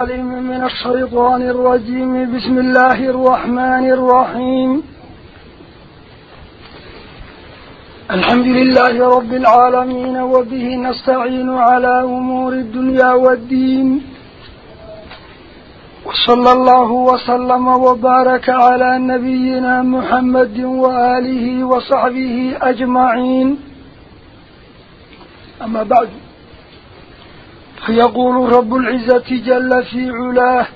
من الشيطان الرجيم. بسم الله الرحمن الرحيم. الحمد لله رب العالمين وبه نستعين على أمور الدنيا والدين. وصلى الله وسلم وبارك على نبينا محمد وآله وصحبه أجمعين. أما بعد فيقول رب العزة جل في علاه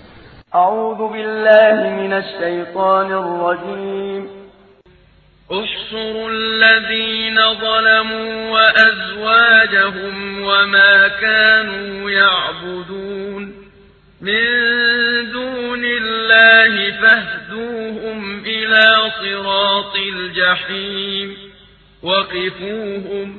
أعوذ بالله من الشيطان الرجيم. احشروا الذين ظلموا وأزواجهم وما كانوا يعبدون. من دون الله فاهدوهم إلى صراط الجحيم. وقفوهم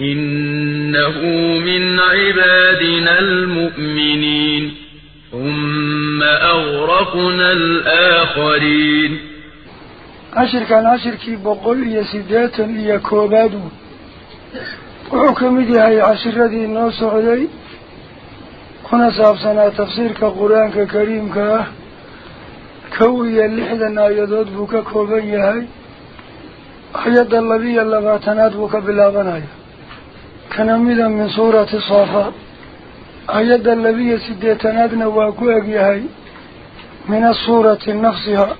إنه من عبادنا المؤمنين. ثم أغرقنا الآخرين. عشر كان عشر كي بقول يا سيداتا يا كوبادو وحكم دي هاي عشر ذي النوس علي. كنا سابسنا تفسير كقرآن كريم كاه كوي اللحظة آيادات بك كوبي هاي آيات اللبي اللباتنات بك بلابناي كان كنمدا من صورة الصافة أيضا النبي سديتنا أدنى وأقوى من السورة نفسها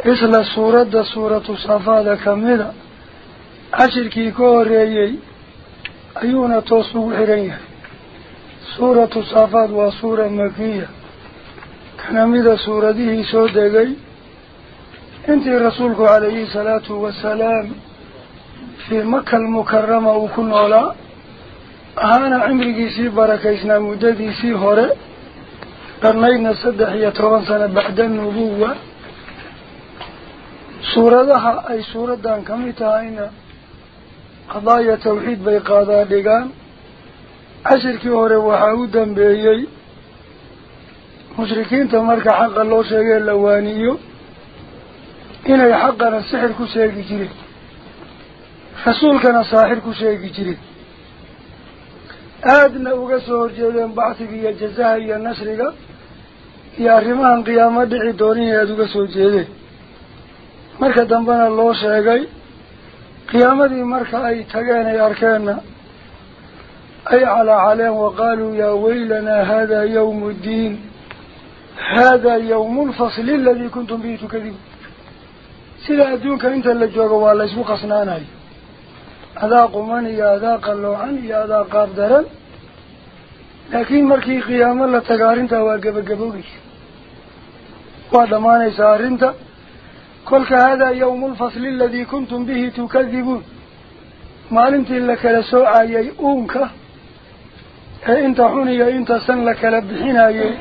إسلا سورة دا صورة الصافة دا كمدا عشر كي كوري أيونا توصو إليها صورة الصافة وصورة مكية كنمدا صورة دي سودة انتي رسولك عليه الصلاة والسلام uu ku noolaa ahaana cimrigiisii barakaysnaa muddadiisii hore dharnaydna saddex iyo toban sano bacda nubuwa suuradaha ay suuraddan ka mid tahayna qadaaya tawxiid bay qaadaa dhigaan cashirkii hore waxaa u dambeeyey mushrikiinta marka xaqa loo sheegee la waaniyo inay xaqana sixir ku sheegi jireen rasuulkana saaxir ku sheegi jireen aadna uga soo horjeedeen bacsiga iyo jazaha iyo nasriga iyo arrimahan qiyaamo dhici doonin aada uga soo jeedeen marka dambena loo sheegay qiyaamadii marka ay tageen ay arkeenna ay calaacaleen waqaaluu yaa weylanaa haadaa yawmu ddiin haadaa yawmu lfasli aladii kuntum bihi tukadibuun sida adduunka inta la joogo waa laysku qasnaanayo أذاق من يأذاق الله يا يأذاق قدرا لكن مركي قيام الله تقارنت واجب الجبوجي وضمان سارنت كل هذا يوم الفصل الذي كنتم به تكذبون. ما آية إيه أنت لك لسوء يؤونك. أنت حني أنت سن لك لبحين أي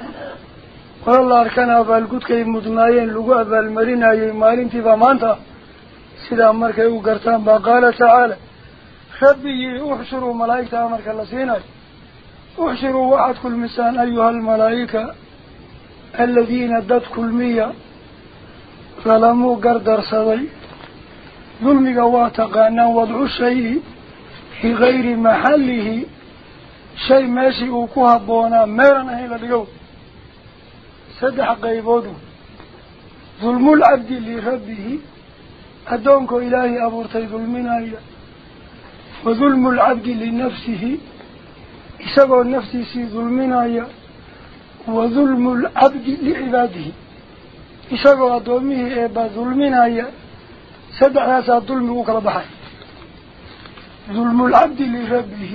والله أركنا بالقد كي مدنائين لقوة بالمرين أي ما أنت فمانت سيدا أمرك يقرتان بقال تعالى. ربي احشروا ملائكة أمرك لسيني احشروا وعد كل مسان أيها الملائكة الذين ادت كل مية. ظلموا قردر صدي ظلم قواتق أن وضع الشيء في غير محله. شيء ماشي وكوها بونا ميرنا إلى اليوم سدح قيبوده ظلم العبد لربه. أدونك إلهي أبورتي ظلمنا إياه وظلم العبد لنفسه إسابه النفس سي ظلمنا وظلم العبد لعباده. إسابه أدومه إبا ظلمنا سدح ناسا ظلم وكلا بحي ظلم العبد لربه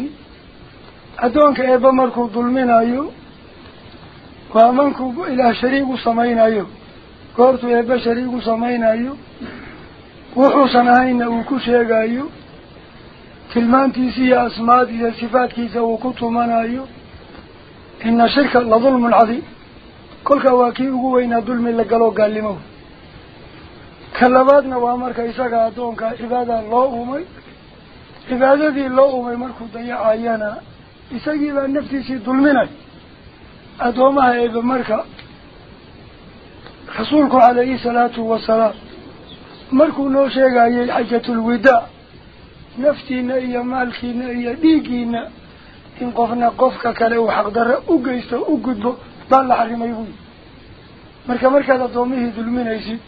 أدونك إبا مركو ظلمنا وأمنكو إلى شريك سمينا eebbe shariigu samaynayo wuxuusan ahayna uu ku sheegayo tilmaantiisa iyo asmaad iyo sifaadkiisa uu ku tumanayo ina shirka la dulmun cadiim kolkaa waa kii ugu weynaa dulmi la galoo gaalnimo ka labaadna waa marka isaga addoonka cibaada loo uumay cibaadadii loo uumay markuu dayacayana isagii baa naftiisii dulminay addoomaha eebe marka rasuulku calayhi salaatu wasalaam markuu noo sheegayay xajatulwidaa in qofna qofka kale uu xaqdarre u geysto u gudbo baa la xarimay buyi marka markaad addoomihii dulminaysid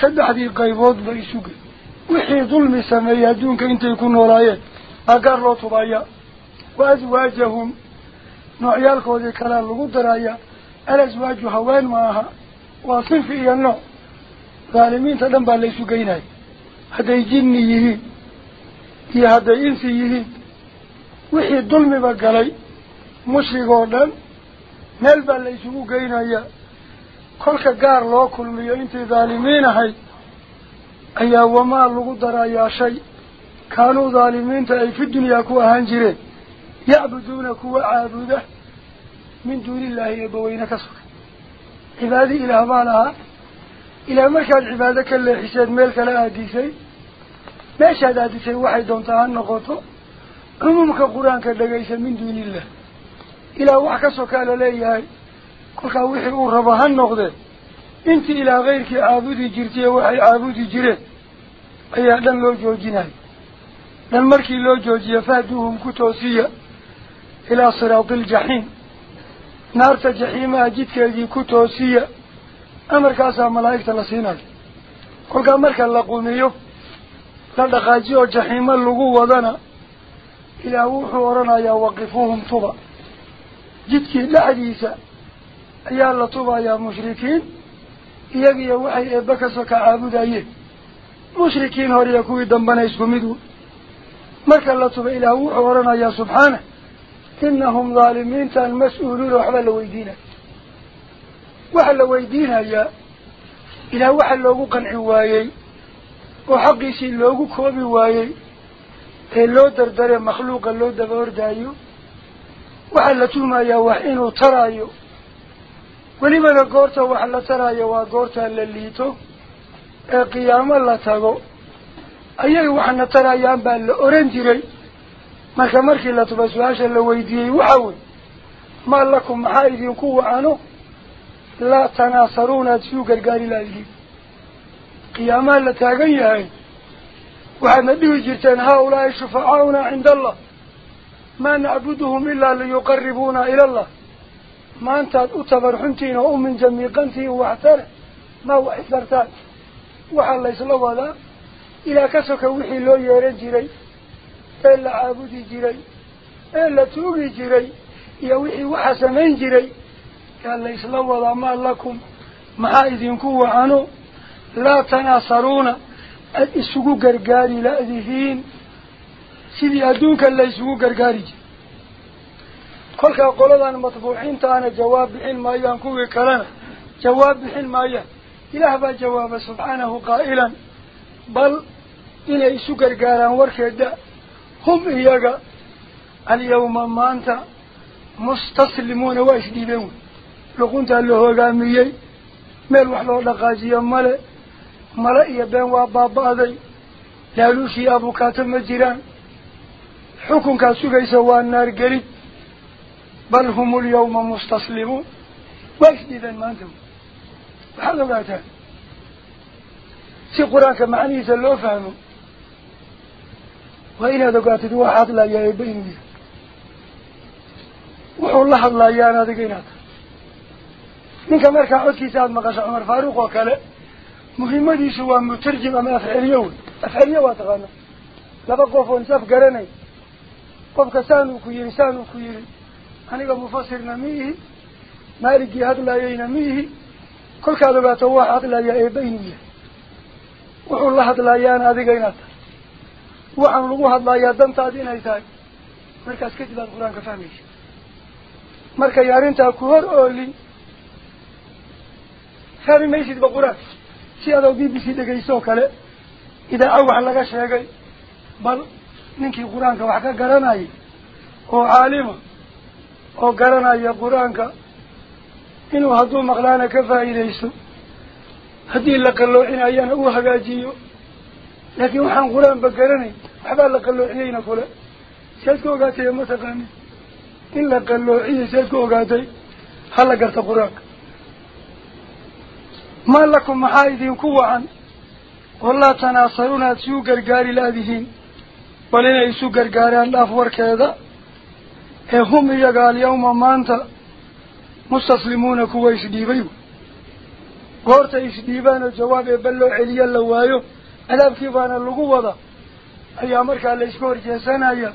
saddexdii qayboodba isugey wixii dulmi sameeyey adduunka intay ku noolaayeen baa gaar loo tubaya wa aswaajahum noocyaalkoodii kalea lagu daraya alaswaaju haween ma aha waa sinfi iyo nooc dhaalimiinta dhan baa laysu geynaya hadday jinni yihiin dulmiba galay mushrig oo dhan meel baa la isugu geynaya kolka gaar loo kulmiyo intii dhaalimiin ahayd ayaa wamaa lagu darayaa shay kaanuu dhaalimiinta ay fi dunyaa ku ahaan jireen yacbuduuna kuwa caabuda min duuni illaahi eebbaweyne ka sugan cibaadi ilaah baa lahaa ilaah markaad cibaado ka leexiseed meel kale aadisay noqoto cumuumka qur-aanka dhegaysa min duuni illah ilaah wax ka sokaa la leeyahay kolkaa wixii uu rabo ha noqdee intii ilaah keyrkii caabudi jirtay waxay caabudi jireen ayaa dhan loo joojinaya dhan markii loo joojiyo fahduuhum ku toosiya ilaa siraati aljaxiim naarta jaxiimaha jidkeedii ku toosiya amarkaasaa malaa'igta la siinayo kolkaa marka la qumiyo تندخاجيو جحيما لغو ودنا إلا ووحو ورنا يا وقفوهم طبا جدك لحديسة يا الله طبا يا مشركين إياك يا وحي إبكسك عابد أيه مشركين هوري يكوي دنبنا يسكمدو مركا الله طبا إلا ووحو ورنا يا سبحانه إنهم ظالمين تان مسؤولون وحبال ويدينا وحبال يدينا يا إلا وحبال وقن عوايي la tuhmayaa wax inuu taraayo welibana goorta wax la taraayo waa goorta la liito ee qiyaamo la tago ayay waxna tarayaan baa la oran jiray marka markii la tuba su-aasha la weydiiyey waxa wey maa lakum maxaa idinku wacano laa tanaasaruuna aada suu gargaari laadihiin dhihi jirteen haa-ulaahi shufacaauna cinda allah maa nacbuduhum ilaa liyuqaribuuna ila allah maantaad u tabarxuntiin oo u minjamiiqantiin waxtare maa wax isdartaan waxaa laysla wadaa ilaa ka soka wixii loo yeeran jiray ee la caabudi jiray ee la tuugi jiray iyo wixii waxa samayn jiray yaa la isla wadaa maa lakum maxaa idinku wacano laa tanaasaruuna aada isugu gargaari la-dihiin sidii adduunka la isugu gargaari jiray kolkaa qoladan matbuuciintaana jawaab bixin maayaan kuwii kalena jawaab bixin maayaan ilaah baa jawaaba subxaanahu qaa'ilan bal inay isu gargaaraan warkeeda hum iyaga alyawma maanta mustaslimuuna waa isdhiibeen wey luquntaa la hogaamiyey meel wax loo dhaqaajiyo male ملأي بين وابابا ذي لالوشي أبو كاتم الجيران حكم كاسوكي يسوى النار قريب. بل هم اليوم مستسلمون واشد إذن ما أنتم؟ بحق ذاتان سيقراك معني سلو فهمه. وإن هذا قاتل واحد لا يبين بي وحو الله الله يانا ذكينات إنك مركع أسكي سعد مقاش عمر فاروق وكاله. Muhimmadiisu waa mutarjim ama afceliyo wey afceliyo waa taqaana laba qof oon is afgaranay qofka saanuu ku yihi saanuu ku yihi aniga mufasirna ma ihi maaligii hadlaayeyna ma ihi kolkaad ogaato waa hadlayaa eebba inuu yahay wuxuu la hadlayaana adiga inaad tahay waxaan lagu hadlayaa dantaad inay tahay si adoo b b c dhegaysooo kale idaaco wax laga sheegay bal ninkii qur-aanka wax ka garanaya oo caalima oo garanaya qur-aanka inuu hadduu maqlaana ka faa'iidaysto haddii la qalloocinaayana uu hagaajiyo laakiin waxaan qur-aanba garanay waxbaa la qalloociyeyna kule siaad ka ogaatay ma taqaani in la qalloociyay siaad ka ogaatay hala garta qur-aanka maa lakum maxaa idinku wacan oo laa tanaasaruuna aada isu gargaari laadihiin bal inay isu gargaaraan dhaaf warkeeda ee hum iyaga alyawma maanta mustaslimuuna kuwa isdhiibay goorta isdhiibaan oo jawaab eebba loo celiyo la waayo cadaabkii baana lagu wada ayaa markaa la iska horjeesanaya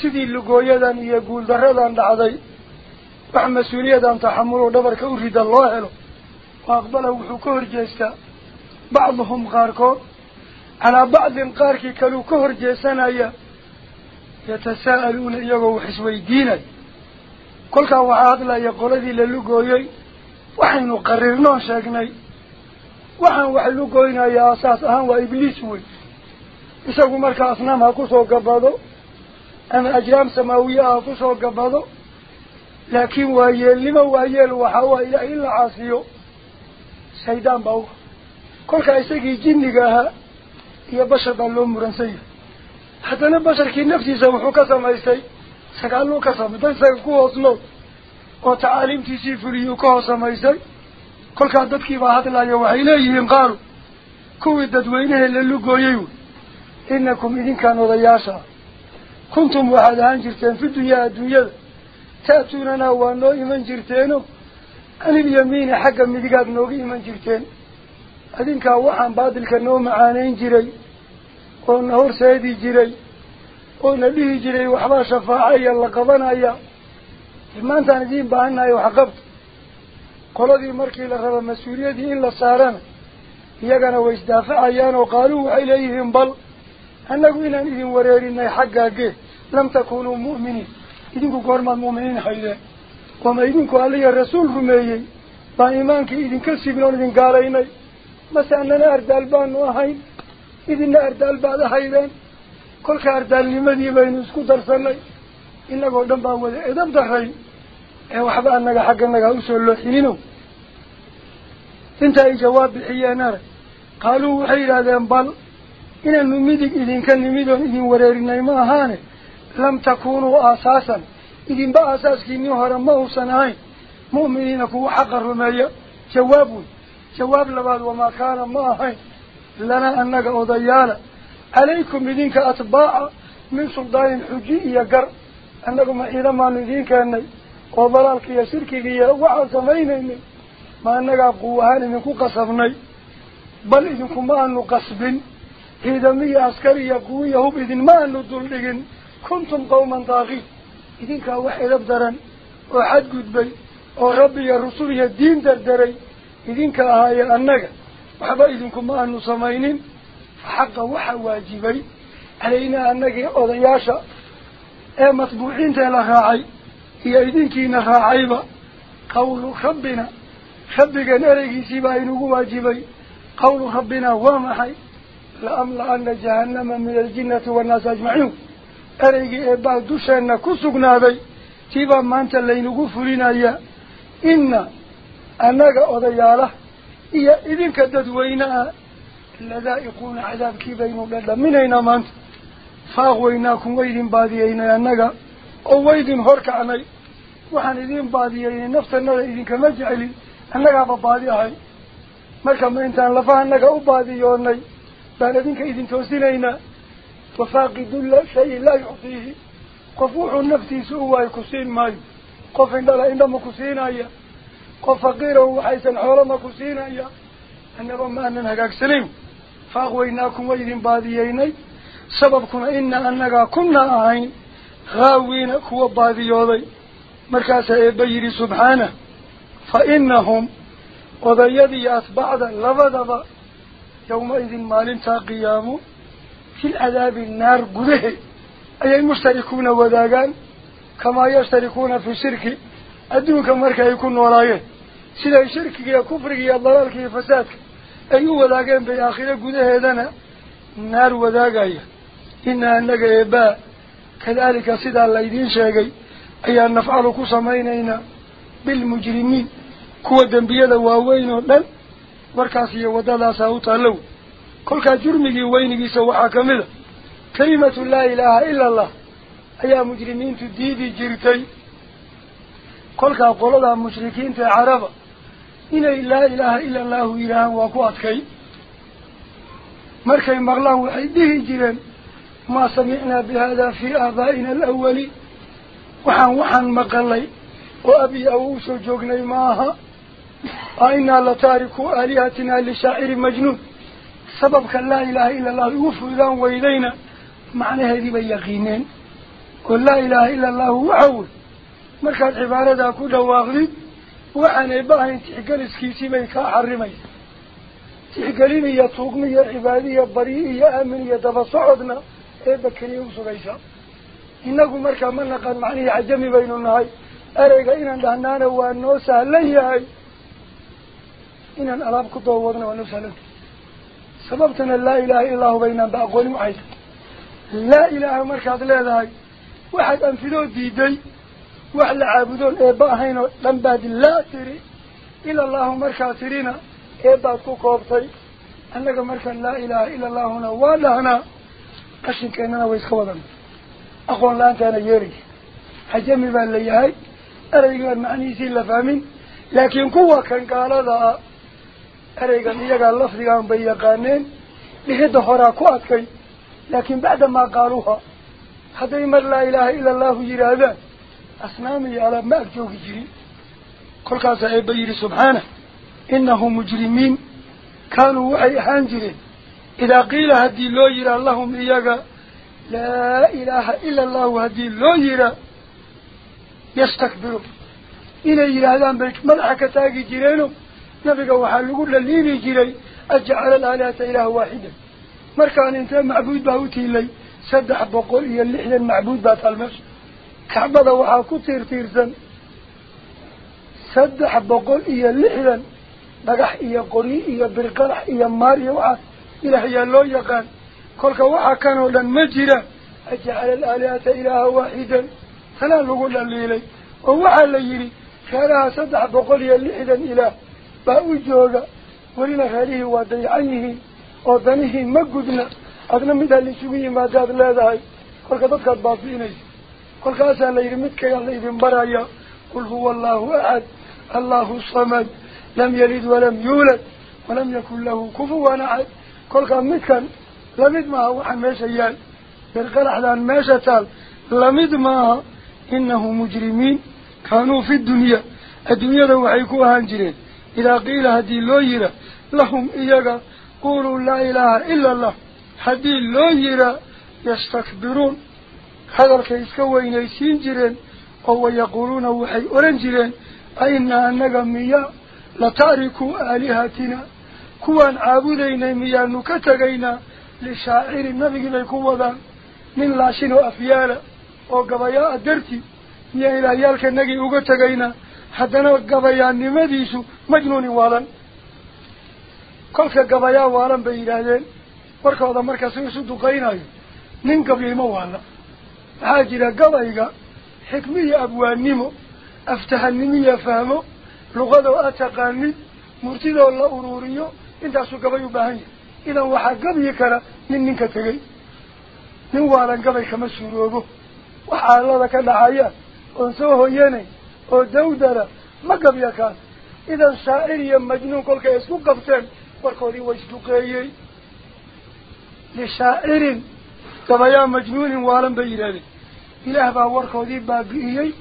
sidii lugooyadan iyo guuldaradan dhacday wax mas-uuliyadan taxamuloo dhabarka u rida loo ka horjeestaa bacduhum qaarkood calaa bacdin qaarkii kaluu ka horjeesanaya yatasaa'aluuna iyagoo wax isweydiinaya kolkaa waxaa hadlaya qoladii la lugooyey waxaynu qarirnoon sheegnay waxaan wax lugooynaya asaas ahaan waa ibliis wey isagu markaa asnaam ha kusoo gabado ama ajraam samaawiye ha kusoo gabado laakiin waa yeelnimo waa yeel waxaa waa ilaah iyo bashar baa loo muransan yahay haddana basharkii naftiisa wuxuu ka samaystay sagaaluu ka samay dad isaga ku hoos nool oo tacaaliimtiisii fuliyuu ka hoos samaystay kolkaa dadkiibaa hadlaya waxay leeyihiin qaalu kuwii dadweynahee la lugooyey wey inakum idinkaan odayaasha kuntum waxaad ahaan jirteen fi dunyaa adduunyada ta'tuunanaa waa noo iman jirteeno anilyamiini xagga midigaad nooga iman jirteen adinkaa waxaan baadilka noo macaanayn jiray oo na horseedi jiray oo na dhihi jiray waxbaa shafaacaya la qabanaya maantaan idiin baahannahay waxqabta qoladii markii la raba mas-uuliyadii in la saarana iyagana way isdaafacayaan oo qaaluu waxay leeyihiin bal annagu inaan idin wareerinay xaggaagee lam takunuu mu'miniin idinku goormaad mu'miniin haydeen alliya rasuul rumeeyey baan iimaankii idinka sibin oon idin gaalaynay mase annana ardaal baanu ahayn idinna ardaal baad ahaydeen kolka ardaalnimadii baynu isku darsanay inagoo dhan baa wada edab daray ee waxba annaga xagganaga usoo looxinino inta ay jawaab bixiyeen arag qaaluu waxay yidhaahdeen bal inaanu midig idinka nimid oon idin wareerinay ma ahaane lam takunuu aasaasan ma uusan ahayn mu'miniina kuwa xaqa rumeeya jawaab wey jawaab labaad wamaa kaana ma ahayn lana annaga odayaala calaykum idinka atbaaca min suldaanin xuji iyo gar annagu ma ciidamaanu idiin keennay oo dalaalka iyo shirkiga iyo waxaan samaynaynay ma annagaa quw ahaan idinku qasabnay bal idinkuma aanu qasbin ciidamiyo askari iyo quwiya hub idinma aanu duldhigin kuntum qawman daaqiin xadgudbay oo rabbi iyo rusul iyo diin dardaray idinka ahaaye annaga waxba idinkuma aanu samaynin xaqa waxa waajibay calaynaa annagii odayaasha ee matbuuciintae la raacay iyo idinkiina raacayba qawlu rabbina rabbigan ereygiisiibaa inugu waajibay qawlu rabbina waa maxay la-amla-ana jahannama min aljinnati wannaasi ajmaciin ereygii eebbaa dusheenna ku sugnaaday tiibaa maanta laynagu fulinaya inna annaga odayaala iyo idinka dadweyneah ladaa'iquuna cadaabkii baynu dhadhaminaynaa maanta faaqweynaakum waydin baadiyeynay annaga oo waydin horkacnay waxaan idin baadiyeynay naftanada idinkama jecelin annagaaba baadi ahay marka ma intaan lafaha annaga u baadiyoonay baan idinka idin toosinaynaa وفاقد شيء لا يعطيه. قفوح نفسي سوى كسين ماي. قف إن لا إنما كسين أيا. قف فقيره حيث حرم كسين أيا. أنا ما أننا هكاك سليم. فأغويناكم وإذن بادييني سببكم إن أننا كنا أعين غاوين كوا باديوضي مركز إبيري سبحانه. فإنهم وضيدي أتبعد لبدب يومئذ مالنتا قيامه. في العذاب النار قده. أي المشتركون وداقان كما يشتركون في الشرك. أدوك مركا يكون ورايه. سيدا الشرك يا كفر يا ضلالك يا فسادك أي وداقان بآخرة قده هذانا النار وداقايا. إنا أنك إباء. كذلك سيدا الليدين شاقي. أي أن نفعل كسمينينا بالمجرمين. waaweyn oo dhan warkaas iyo wadadaasa u taalow كل كجرمي وين جيسه وحكمل كلمة لا إله إلا الله أي مجرمين تديد جرتي كل كقول هذا مشركين تعرفه إن لا إله إلا الله إله وقوات كي مركي مغلا وحده جرم ما سمعنا بهذا في آبائنا الأولي وحن وحن مقلي وأبي أوسو جوغني معها أين لتاركوا آلهتنا لشاعر مجنون سبب كان لا إله إلا الله وفردان ويدينا معنى هذه بيقينين قل لا إله إلا الله وحول مركز عبارة كل واغلب وعن إباهن تحقل اسكيسي بيكا حرمي تحقليني يطوقني عبادية بريئية أمنية دفصعدنا إيه بكري وصغيشا إنه مركز من لقد معني عجمي بين النهاي أريق إنا دهنانا وأنه سهليهاي inaan alaab ku doowadna waa noo sahlan waxay tahay laa ilaaha markaad leedahay waxaad anfidoo diiday wax la caabudoon eebba ahayn oo dhan baad laa tiri ila allahu markaad tirina eebbaad ku koobtay annaga markaan laa ilaaha ila allahuna waa dhahnaa qashinkeennana way iska wadan aqoon la-aantaana yeeraysa xajami baa la yahay ereygaan macnihiisii la fahmin laakiin kuwa kan gaalada ah dhihidda horaa ku adkay laakiin bacdamaa qaaluuha hadday mar laa ilaaha ila allahu yidhaahdaan asnaam iyo alaab ma ag joogi jirin kolkaasaa eebba yidhi subxaanah inahum mujrimiin kaanuu waxay ahaan jireen idaa qiila haddii loo yihaa lahum iyaga laa ilaaha ila allahu haddii loo yihaa yastakbiruun inay yidhaahdaan bay madaxa ka taagi jireeno alaalihata ilaaha waaxidan markaan intee macbuud baa u tiilay saddex boqol iyo lixdan macbuud baa taal meesha kacbada waxaa ku tiirtiirsan saddex boqol iyo lixdan dhagax iyo qori iyo birqadax iyo maar iyo waxaas ilaah yaa loo yaqaan kolka waxaa kan oo dhan ma jira ajcala alaalihata ilaaha waaxidan tanaa lagu dhaliilay oo waxaa la yidhi reeraha saddex boqol iyo lixdan ilaah باو جوغا ولنا خاليه وادي عنه ودنه ما قدنا. أدنى مدى اللي شبيه ما جاد الله ذاي قل قدتك أتباطيني قل قاسا ليرمتك يا الله بن برايا قل هو الله أعد الله الصمد. لم يلد ولم يولد. ولم يكن له كفوا نعد قل قامتك لمد ما هو حميش أيال برقل أحدان ما تال لمد ما إنه مجرمين. كانوا في الدنيا. الدنيا ذو حيكوها انجرين إذا قيل هدي لويرا لهم إياغا قولوا لا إله إلا الله. هدي لويرا يستكبرون. هذا الكيس كوين يسين جرين وهو يقولون وحي أرنجرين أين أنك مياه لتاركوا آلهتنا. كوان عابدين مياه نكتغينا لشاعر النبي ليكوضا من لاشين وأفيالا وقبياء درتي. مياه إلى يالك النبي أغتغينا. Haddana gabayaannimadiisu majnuuni waalan. Kolka gabayaa waalan bay yidhaahdeen warkooda markaas isu duqaynayo nin gabyayma waala. Maxaa jira gabayga xikmiyo abwaannimo aftahanimiyo fahmo luqadoo aad taqaanid murtidoo la uruuriyo intaasuu gabay u baahan yahay. Idan waxaa gabyi kara nin ninka tegey. Nin waalan gabay kama suuroobo. Wax aalada ka dhacaya oon soo hoyanay ودودرة قبل يكاس إذا الشائر يمجنون كل كيسو قفتين وقالي واشتقيي لشائر تبايا مجنون وارم بيراني إله با ورخوذي بابيي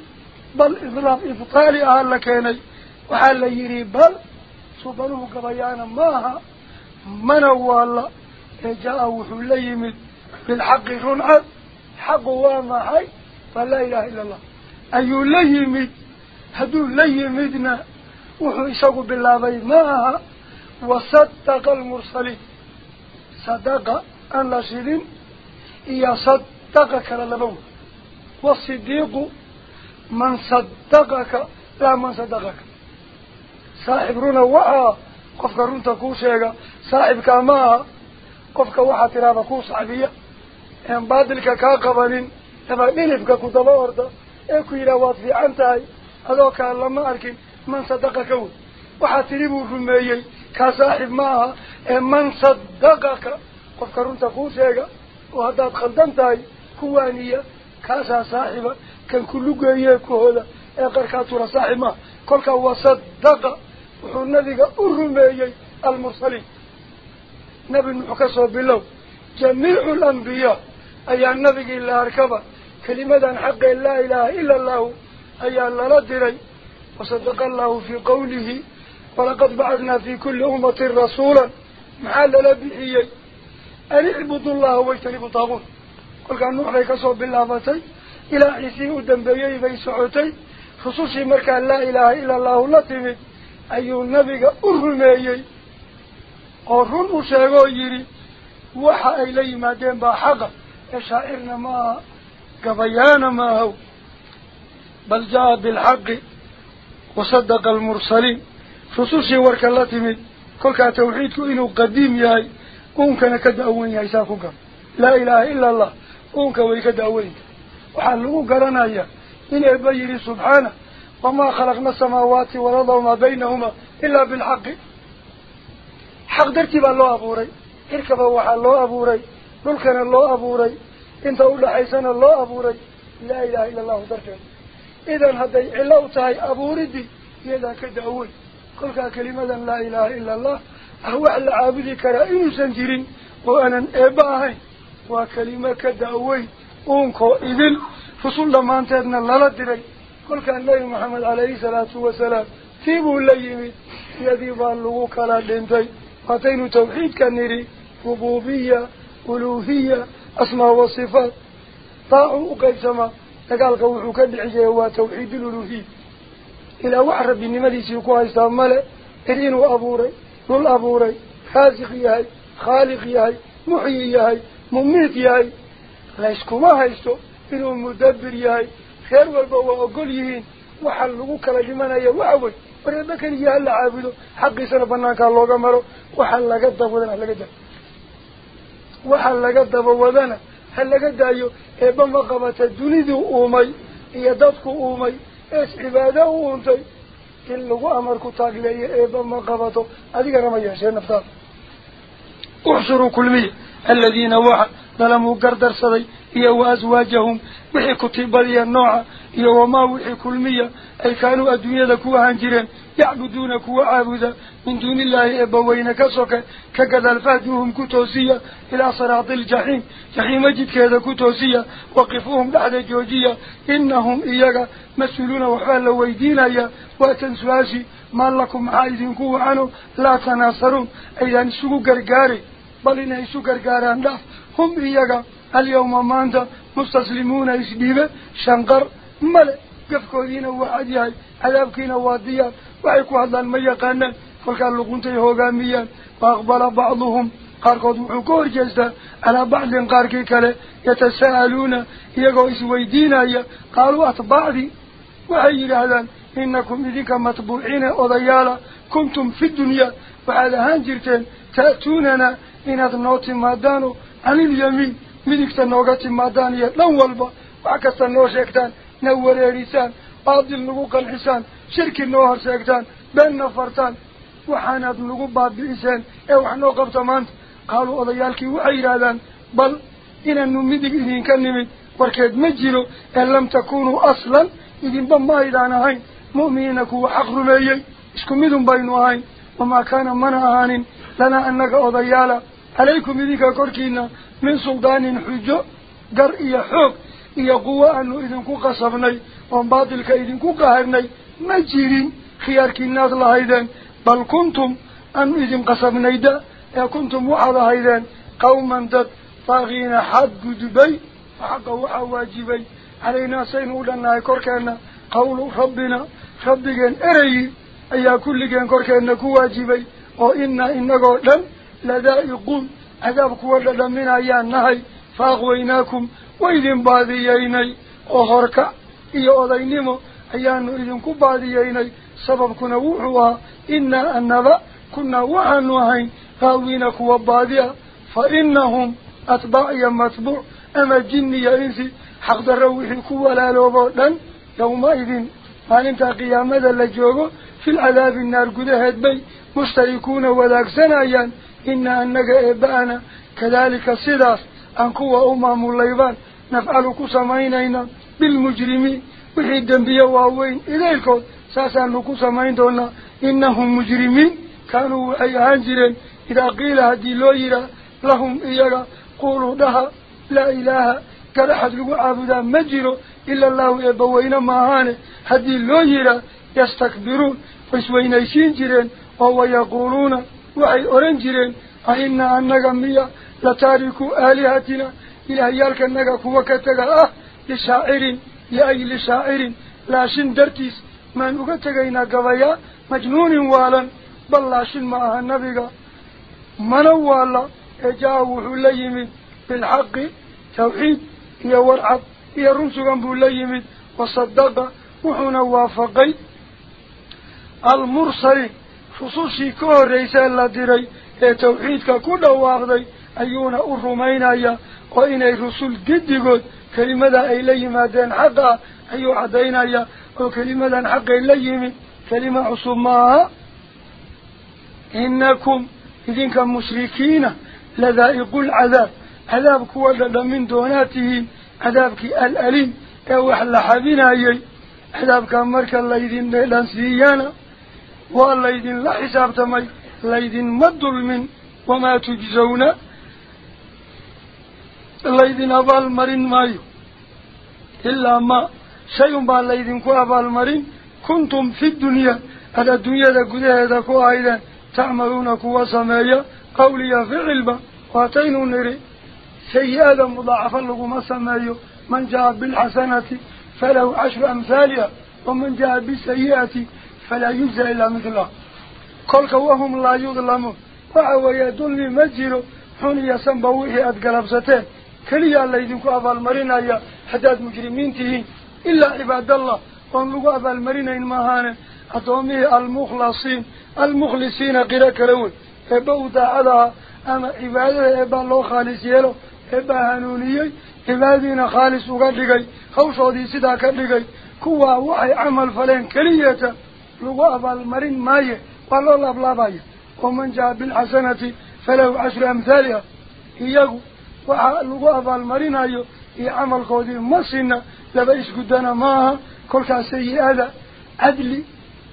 بل إظلام إفطالي أهلا كيني وحالا يري بل سبنه قبيانا ماها منو الله جاء وحولي من بالحق رنعد حق ما حي فلا إله إلا الله أيو ليمت wasadaqa almursaliin sadaqa aan la shidin iyo sadaqa kala laba wey wasidiiqu man sadaqaka laa man sadaqaka saaxib runa waxaa qofka runta kuu sheega saaxibkaa ma aha qofka waxaa tiraada kuu saxbiya een baadilka kaa qabanin aba dhilibka ku daba orda ee ku yidhaha waad fiican tahay kaa saaxib ma aha ee man sadaqaka qofka runta kuu sheega oo haddaad khaldan tahay kuwaaniya kaasaa saaxiba kan kulugeeye kuhooda ee qarkaa tura saaxib maaha kolkaa wasadaqa wuxuu nabiga u rumeeyey almursaliin nebi nuux ka soo bilow jamiicu alambiyaa ayaa nabigii la arkaba kelimadan xaqee laa ilaaha ila allahu ayaa lala diray wasadaqa allahu fii qawlihi walaqad bacadnaa fii kulli ummatin rasuulan maxaa lala bixiyey an icbudu llaha wajtanibu taabuut kolkaa nuux bay kasoo bilaabatay ilaa ciisii u dambeeyey bay socotay rusushii markaa laa ilaaha ila allahu la timid ayuu nabiga u rumeeyey oo run u sheegoo yidhi waxa ay la yimaadeen baa xaqa بل جاء بالحق وصدق المرسلين. خصوصي ورك الله من كل توحيد إنه قديم ياي. أونك أنا كذا أوين يا لا إله إلا الله. أونك ويكذا أوين وحلو قرنا يا. إن البير سبحانه. وما خلقنا السماوات والأرض وما بينهما إلا بالحق. حق درتي بالله أبوري. إركب وح الله أبوري. نلكن الله أبوري. أنت أول حسن الله أبوري. لا إله إلا الله درتي إذا هذا إلا أبو ردي يذا كدعوي. قل كلمة لا إله إلا الله. هو على عبدي كرائم سنجرين. وأنا إباهي. وكلمة كدعوي. أنكو إذن فصول لما انتهتنا الله دري. قل كان لي محمد عليه الصلاة والسلام. تيبوا الليمي. يذيب اللغوك على الدينتي فتين توحيد كنيري. ربوبية ألوهية أسماء وصفات. طاعوا قيسما. Waa tawxiid ululuhiya ilaa wax rabbinimadiisii ku haystaa male cid inuu abuuray dhul abuuray raasiq yahay khaaliq yahay muxyi yahay mumiid yahay layskuma haysto inuu mudabbir yahay reer walba waa ogol yihiin waxa lagu kala dhimanaya waxa wey wareeba keliya hala caabudo xaqiisana banaankaa looga maro waxa laga dabawadana halaga daayo waxa laga dabawadana laga daayo eeba ma qabata duniduu uumay iyo dadku uumay ees cibaado u uuntay in lagu amar ku taagleeyo eeba ma qabato adigana ma yeeshee naftaada uxshuruu kulmiya aladiina waxa dalamuu gardarsaday iyo wa aswaajahum wixii kutibadiya nooca iyo wamaa wixii kulmiya أي كانوا أدوية كوا هنجرين يعبدون كوا عابدا من دون الله أبوين كسوك كقد الفاجوهم كتوسية إلى صراط الجحيم. جحيم جدك كذا كتوسية وقفوهم بعد جوجية. إنهم إياك مسؤولون وحال ويدينا يا وتنسواسي ما لكم عايزين كوا عنه لا تناصرون. أي أنسوا قرقاري بل إن أنسوا قرقاران لاف هم إياك اليوم ماندا مستسلمون إسبيبة شنقر ملئ قفكودين وعديان عذابكين وعديان وعيكو هذا الميقان فالكال لقنتي هوغاميا فأقبل بعضهم. قرقود وحكور جزدا على بعض قاركي كلا يتساءلون يقويس ويدين قالوا أتبعدي وعيد هذا إنكم إذنك مطبوعين وضيالا. كنتم في الدنيا وعلى هانجرتين تأتوننا. إن أدنوت مادانو عن اليمين من اكتنوغة مادانية لنوالبا وعكستنو شكتان نور إريسان قاضي النقوق الحسان شرك النوهر ساكتان بان نفرتان وحانات النقوق بعض الإنسان اوحنا إيه قبطمان قالوا أضيالك وعيرادان بل إن النميدك إذن كنمي وركيد مجلو إن لم تكونوا أصلا إذن بما إذان هاي مؤمنك وحق رميي اسكمدن بينو هاي وما كان منا هان لنا أنك أضيالا عليكم إذنك كوركينا من سلطان حجو قرئي حق يقوى أنه إذن كو قصبني ومبادل كإذن كو قهرني مجيرين خيار كيناد الله إذن بل كنتم أن إذن قصبني دا. يا كنتم وحظا إذن قوما داد طاغين حق دبي. وحق وحواجبي علينا سينو لنا كوركانا قول ربنا ربكين إري. أي كلكين كوركانا كواجبي وإنا إنا قولا لذائقون. عذاب كوالا من أيان نهي. فأغويناكم. وإذن باذييني أخرك إيو أذينيمو أيانو إذن كباذييني سبب كنا وحوها. إنا أنبا كنا وحن وحين. غاوين كوابادية فإنهم أتباعي متبوع. أما جني يريسي حق دروحي كوا لا لوبادن يومئذ هل انتا قيامة لجوغو. في العذاب النار قدهت بي. مستيكون وذاك سنايا إنا أنك إبانا. كذلك صداف أنكوا أمام الليبان. نفعل كسامينينا بالمجرمين وحيد دنبيا وهوين إليك. ساسان كسامين دون. إنهم مجرمين. كانوا أي عنجرين إذا قيل هدي لويرا لهم إيرا قولوا دها. لا إله. كلا حد عابدا مجرو إلا الله يبوين ماهان هدي لويرا يستكبرون. فسوين يسينجرين وهو يقولون. وعي أورنجرين أئنا أنك ميا. لتاركوا آلهتنا. Ah laashin dartiis maan uga tegaynaa gabayaa majnuunin waalan bal laashin ma aha nabiga mana waala ee jaa wuxuu la yimid bilxaqi tawxiid iyo warcad iyo run sugan buu la yimid wasadaqa wuxuuna waafaqay almursaliin rusushii ka horreysee la diray ee tawxiidka ku dhawaaqday ayuuna u rumaynaya وإن الرسول قد يقول كلمة أي ليما دين حقا أي عدين أي وكلمة حقا ليما كلمة عصماء إنكم إذنك مشركين لذائق العذاب. عذابك وذب من دوناته. عذابك الأليم. أو أحلى حبينا أي عذابك أمرك الله إذن لنسيانا والله إذن لا حساب تمي الله إذن ما وما تجزونه الليذين أبال مرين مايو. إلا ما شيء با الليذين كو أبال مرين كنتم في الدنيا. هذا الدنيا دا قده دا كو أيضا تعملون كو سمايا قولي في علبة واتين نري. سيئة مضاعفة لكم سمايو. من جاء بالحسنة فله عشر أمثالها. ومن جاء بالسيئة فلا يجزى إلا مثلها. كل وهم لا يظلمون. وعوى يدل مجر حني سنبويه أدقلبستين keliyaa laydinku abaalmarinaya haddaad mujrimiin tihiin ilaa cibaadallah oon lagu abaalmarinayn maahaane addoomihii almukhlasiin almukhlisiina qiro kala wey eebba u daacadaha ama cibaadada eebbaa loo khaalis yeelo eebbaa hanuuniyey cibaadadiina khaalis uga dhigay hawshoodii sidaa ka dhigay kuwaa waxay camal faleen keliyeeta lagu abaalmarin maaye waa loo laablaabaya waman jaa bilxasanati falahu cashru amhaaliha iyagu isgudana maaha kolkaas sayi-ada cadli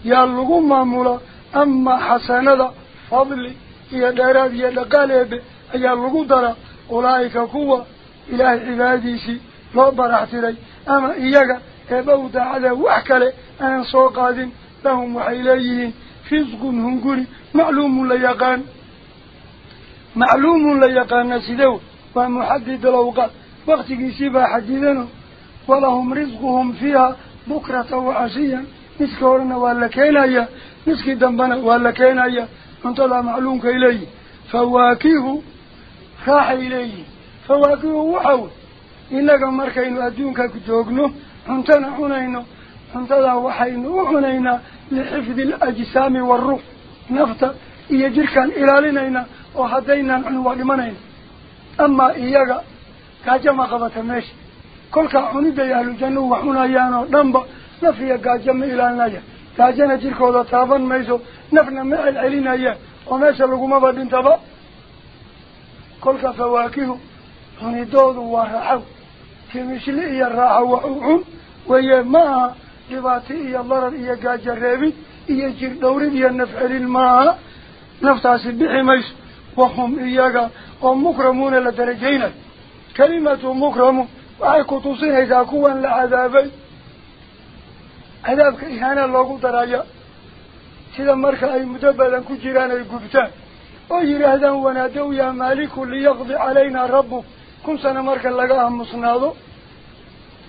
yaa lagu maamula amaa xasanada fadli iyo dheeraad iyo dhaqaal eebe ayaa lagu dara ulaa'ika kuwa ilaahay cibaadadiisii loo barax tiray ama iyaga eeba u daacada wax kale aanan soo qaadin lahum waxay leeyihiin risqun hunguri macluumun la yaqaan macluumun la yaqaana sidew فمحدد الأوقات وقت يسيب حديدنا ولهم رزقهم فيها بكرة وعشيا نسك ورنا ولا كينا يا نسكي دمنا ولا كينا يا أنت لا معلومك إليه فواكيه راح إليه فواكيه وحو إنك مركين أدونك كتوقنه أنت نحنينه أنت لا وحينه وحنينا لحفظ الأجسام والروح. نفتر يجركا إلى لنينا. وحدينا نحن وإمانينا ma qabata meesha kolkaa cuniday ahlu jannuhu wax cunayaan oo dhanba naf iyo gaajo ma ilaalinayaan gaajona jirkooda taaban mayso nafna ma celcelinayaan oo meesha lagumaba dhintaba kolka fawaakihu cunidoodu waa raaxow timishli iyo raaxo wax u cun weeye ma aha dhibaato iyo darar iyo gaajo reebid iyo jir dhowrid iyo nafcelin maaha naftaasi bixi mayso wahum iyaga ومكرمون لدرجين كلمة مكرم وعي كتوصين إذا كوا لعذابي. عذابك إهانا الله دراجة سيدا مركا أي مدبلا كجيران أي قبتان ويرهدان ونادوا يا مالك ليقضي علينا ربك كن سنة مركا لقاها مصناده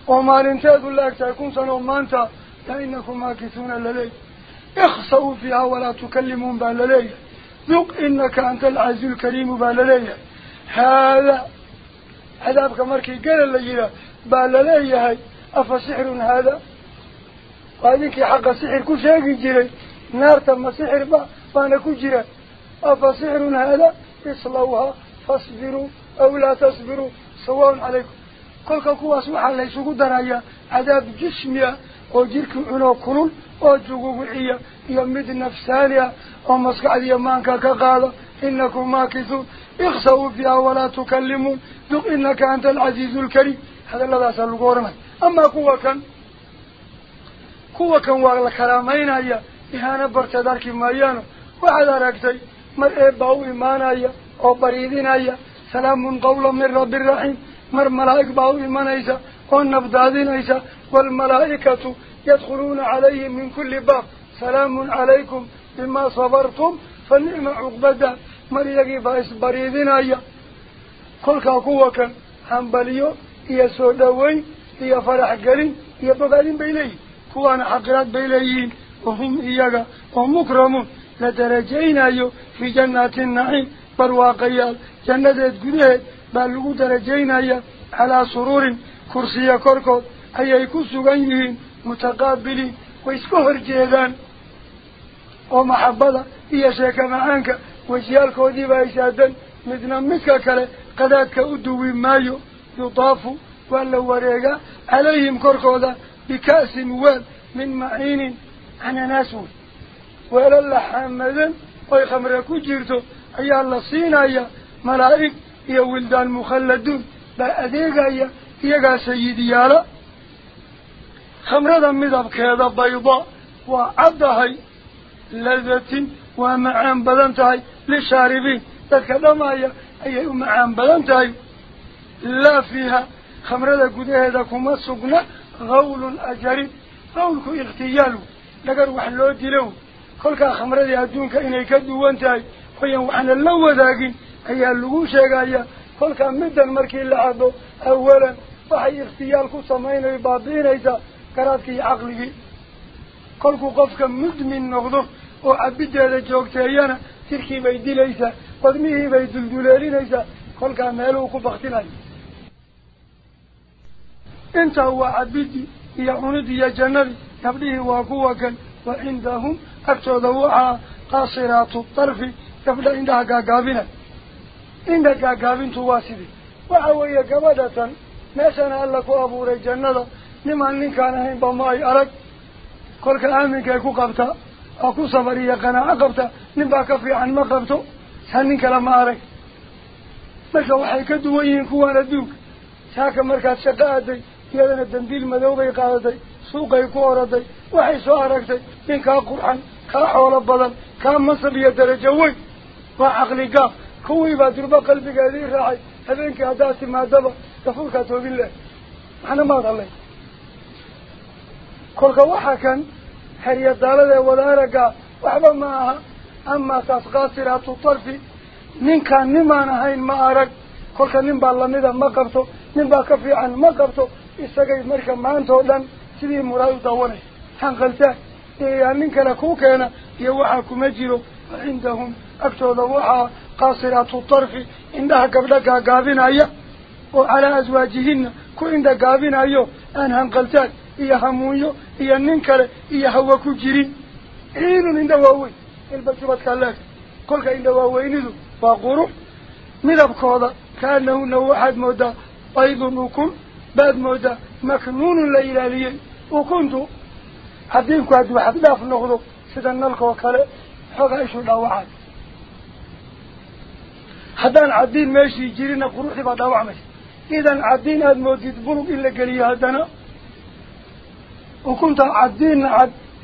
وما لنتاد الله كن سنة ومانتا. فإنكم ماكثون للي اخصوا فيها ولا تكلمون بالليل ذق إنك أنت العزيز الكريم بالليل. هذا عذابك مركي قال الليلة بالليل هاي. أفسحر هذا؟ وهذيك حق سحر كل شيء جري نار تم سحر با فأنا كجرا أفسحر هذا؟ اصلوها فاصبروا أو لا تصبروا. سواء عليكم. كل كواس وحا ليسوق درايا عذاب جسميا oo jirkii cunoo kulul oo يمد نفسانيا ومسكع دي مانكا كقال إنكم ماكثوا اخصوا فيها ولا تكلموا دق إنك أنت العزيز الكريم. هذا الذي أسأل القرم أما قوة كان؟ قوة كان وغلى كرامين هيا إهانة برتدارك مريان وعلى ركتي مر إيه إباو إيمان هيا أو بريدين هيا سلام قولا من رب الرحيم. مر ملائك باو إيمان هيا والنبدادين هيا والملائكة يدخلون عليهم من كل باب. سلام عليكم بما صبرتم فالنعم عقبدا مر يجي بايس بريدين أيا كل كاكوة كان حنبليو إيا سوداوين إيا فرح قلين إيا بغالين بيلي. كوانا حقرات بيليين وهم إياغا ومكرمون لدرجين أيو في جنات النعيم برواقيال جنة lagu darajaynaya calaa suruurin kursiya korkood ayay ku sugan yihiin mutaqaabiliin way iska horjeedaan oo maxabada iyo sheeka macaanka wejiyaalkoodiibaa isaadan midna midka kale qadaadka u duwi maayo yudaafu waa la wareegaa calayhim korkooda bika'sin weel min maciinin cananaas wey weelo la xamadan oy khamre ku jirto ayaa la siinaya malaa'ig iyo wildaan mukhalladuun baa adeegaya iyagaa sayidiyaala khamrada midabkeeda bayda waa caddahay u macaan badan tahay laa fiiha khamrada gudaheeda kuma sugna hawlun ajarin hawlku ikhtiyaalu dhagar wax loo dilow kolkaa khamradii adduunka inay ka duwan tahay oyan waxna la wadaagin ayaa lagu sheegaya kolkaa middan markii la cabo awalan waxay ikhtiyaal ku samaynayo baabi'inaysaa garaadkii iyo caqligii jirkii bay dilaysaa wadmihii bay dulduleelinaysaa kolkaa meeluhu ku baktinayo intaa waa cabidii iyo cunidii iyo jannadii gabdhihii waa kuwa kan wa cindahum agtooda waxaa qaasiraatu tarfi gabdha indhaha gaagaabinay indha gaagaabintu waa sidii waxa weeye gabadhatan meeshana alla ku abuuray jannada nimaan ninkaan ahaynba ma ay arag ma qabto saa nin kale ma arag marka waxay ka duwan yihiin kuwaan adduunka saaka markaad shaqo aaday iyadana dambiil madow bay qaadatay suuqay ku oraday waxay soo aragtay nin kaa qurxan kaa xoolo badan kaa masab iyo darajo weyn waa caqli gaab kuwii baa durbo qalbigeedii raacay habeenkii haddaad timaadaba gafuurkaa toobin leh maxna maad hadlay xerya daaladee wada araggaa waxba ma aha amaa taas qaasiraatu tarfi ninkaan nimaan ahayn ma arag kolka nin baa lamida ma qabto nin baa ka fiican ma qabto isagay marka maanta oo dhan sidii muraad u daawanay hanqaltaan iyaa nin kale kuu keena iyo waxaa kuma jiro cindahum agtooda waxaa qaasiraatu tarfi indhaha gabdha gaagaabinaya oo calaa aswaajihina ku indha gaabinayo aan hanqaltaan kale iyo hawa ku jirin ciinun indha waaweyn ilba jubadkaa leeg kolka indha waaweynidu waa qurux midabkooda kaanahuna waxaad moodaa baydun ukun baad moodaa maknuunun la ilaaliyey ukuntu haddiinku hadduu xaddhaaf noqdo sida nalkoo kale xoogaa ishu dhaawacay haddaan caddiin meeshii jirina quruxdii baa dhaawacmaysa idan caddiin aada moodid bulug in la geliyo haddana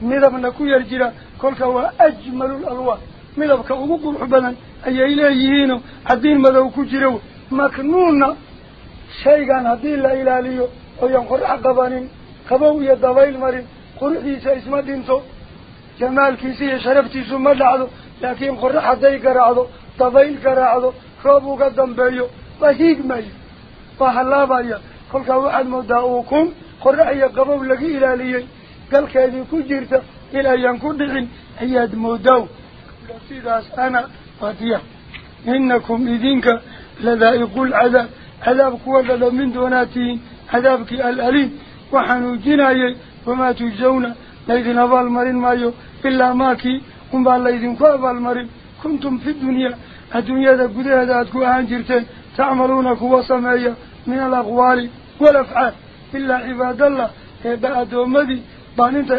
midabna ku yar jira kolka waa ajmalu lalwaan midabka ugu qurux badan ayay leeyihiino haddiin madow ku jiro maknuunna shaygan haddii la ilaaliyo ooyan qorax qabanin qabow iyo dabayl marin quruxdiisa isma dhinto jamaalkiisa iyo sharaftiisu ma dhacdo laakiin qorax hadday garaacdo dabayl garaacdo roob uga dambeeyo waa hiigmaya waa hallaabaya kolkaa waxaad moodaa uukun قرعي قبو لقي إلى لي. قال كذي كجرت إلى ينكدعين أياد مودو. لفيدا أنا فاتية إنكم إذنك يقول عذاب عذابك وقد من دوناتين عذابك الأليم. وحنوجنا يي وما تجزون. ليذن بالمرين مايو. إلا ماكي هم بالليذن قابا المرين كنتم في الدنيا. الدنيا ذا قده هذا أتكو أهان جرتين تعملونك وصمايا من الأغوال والأفعال.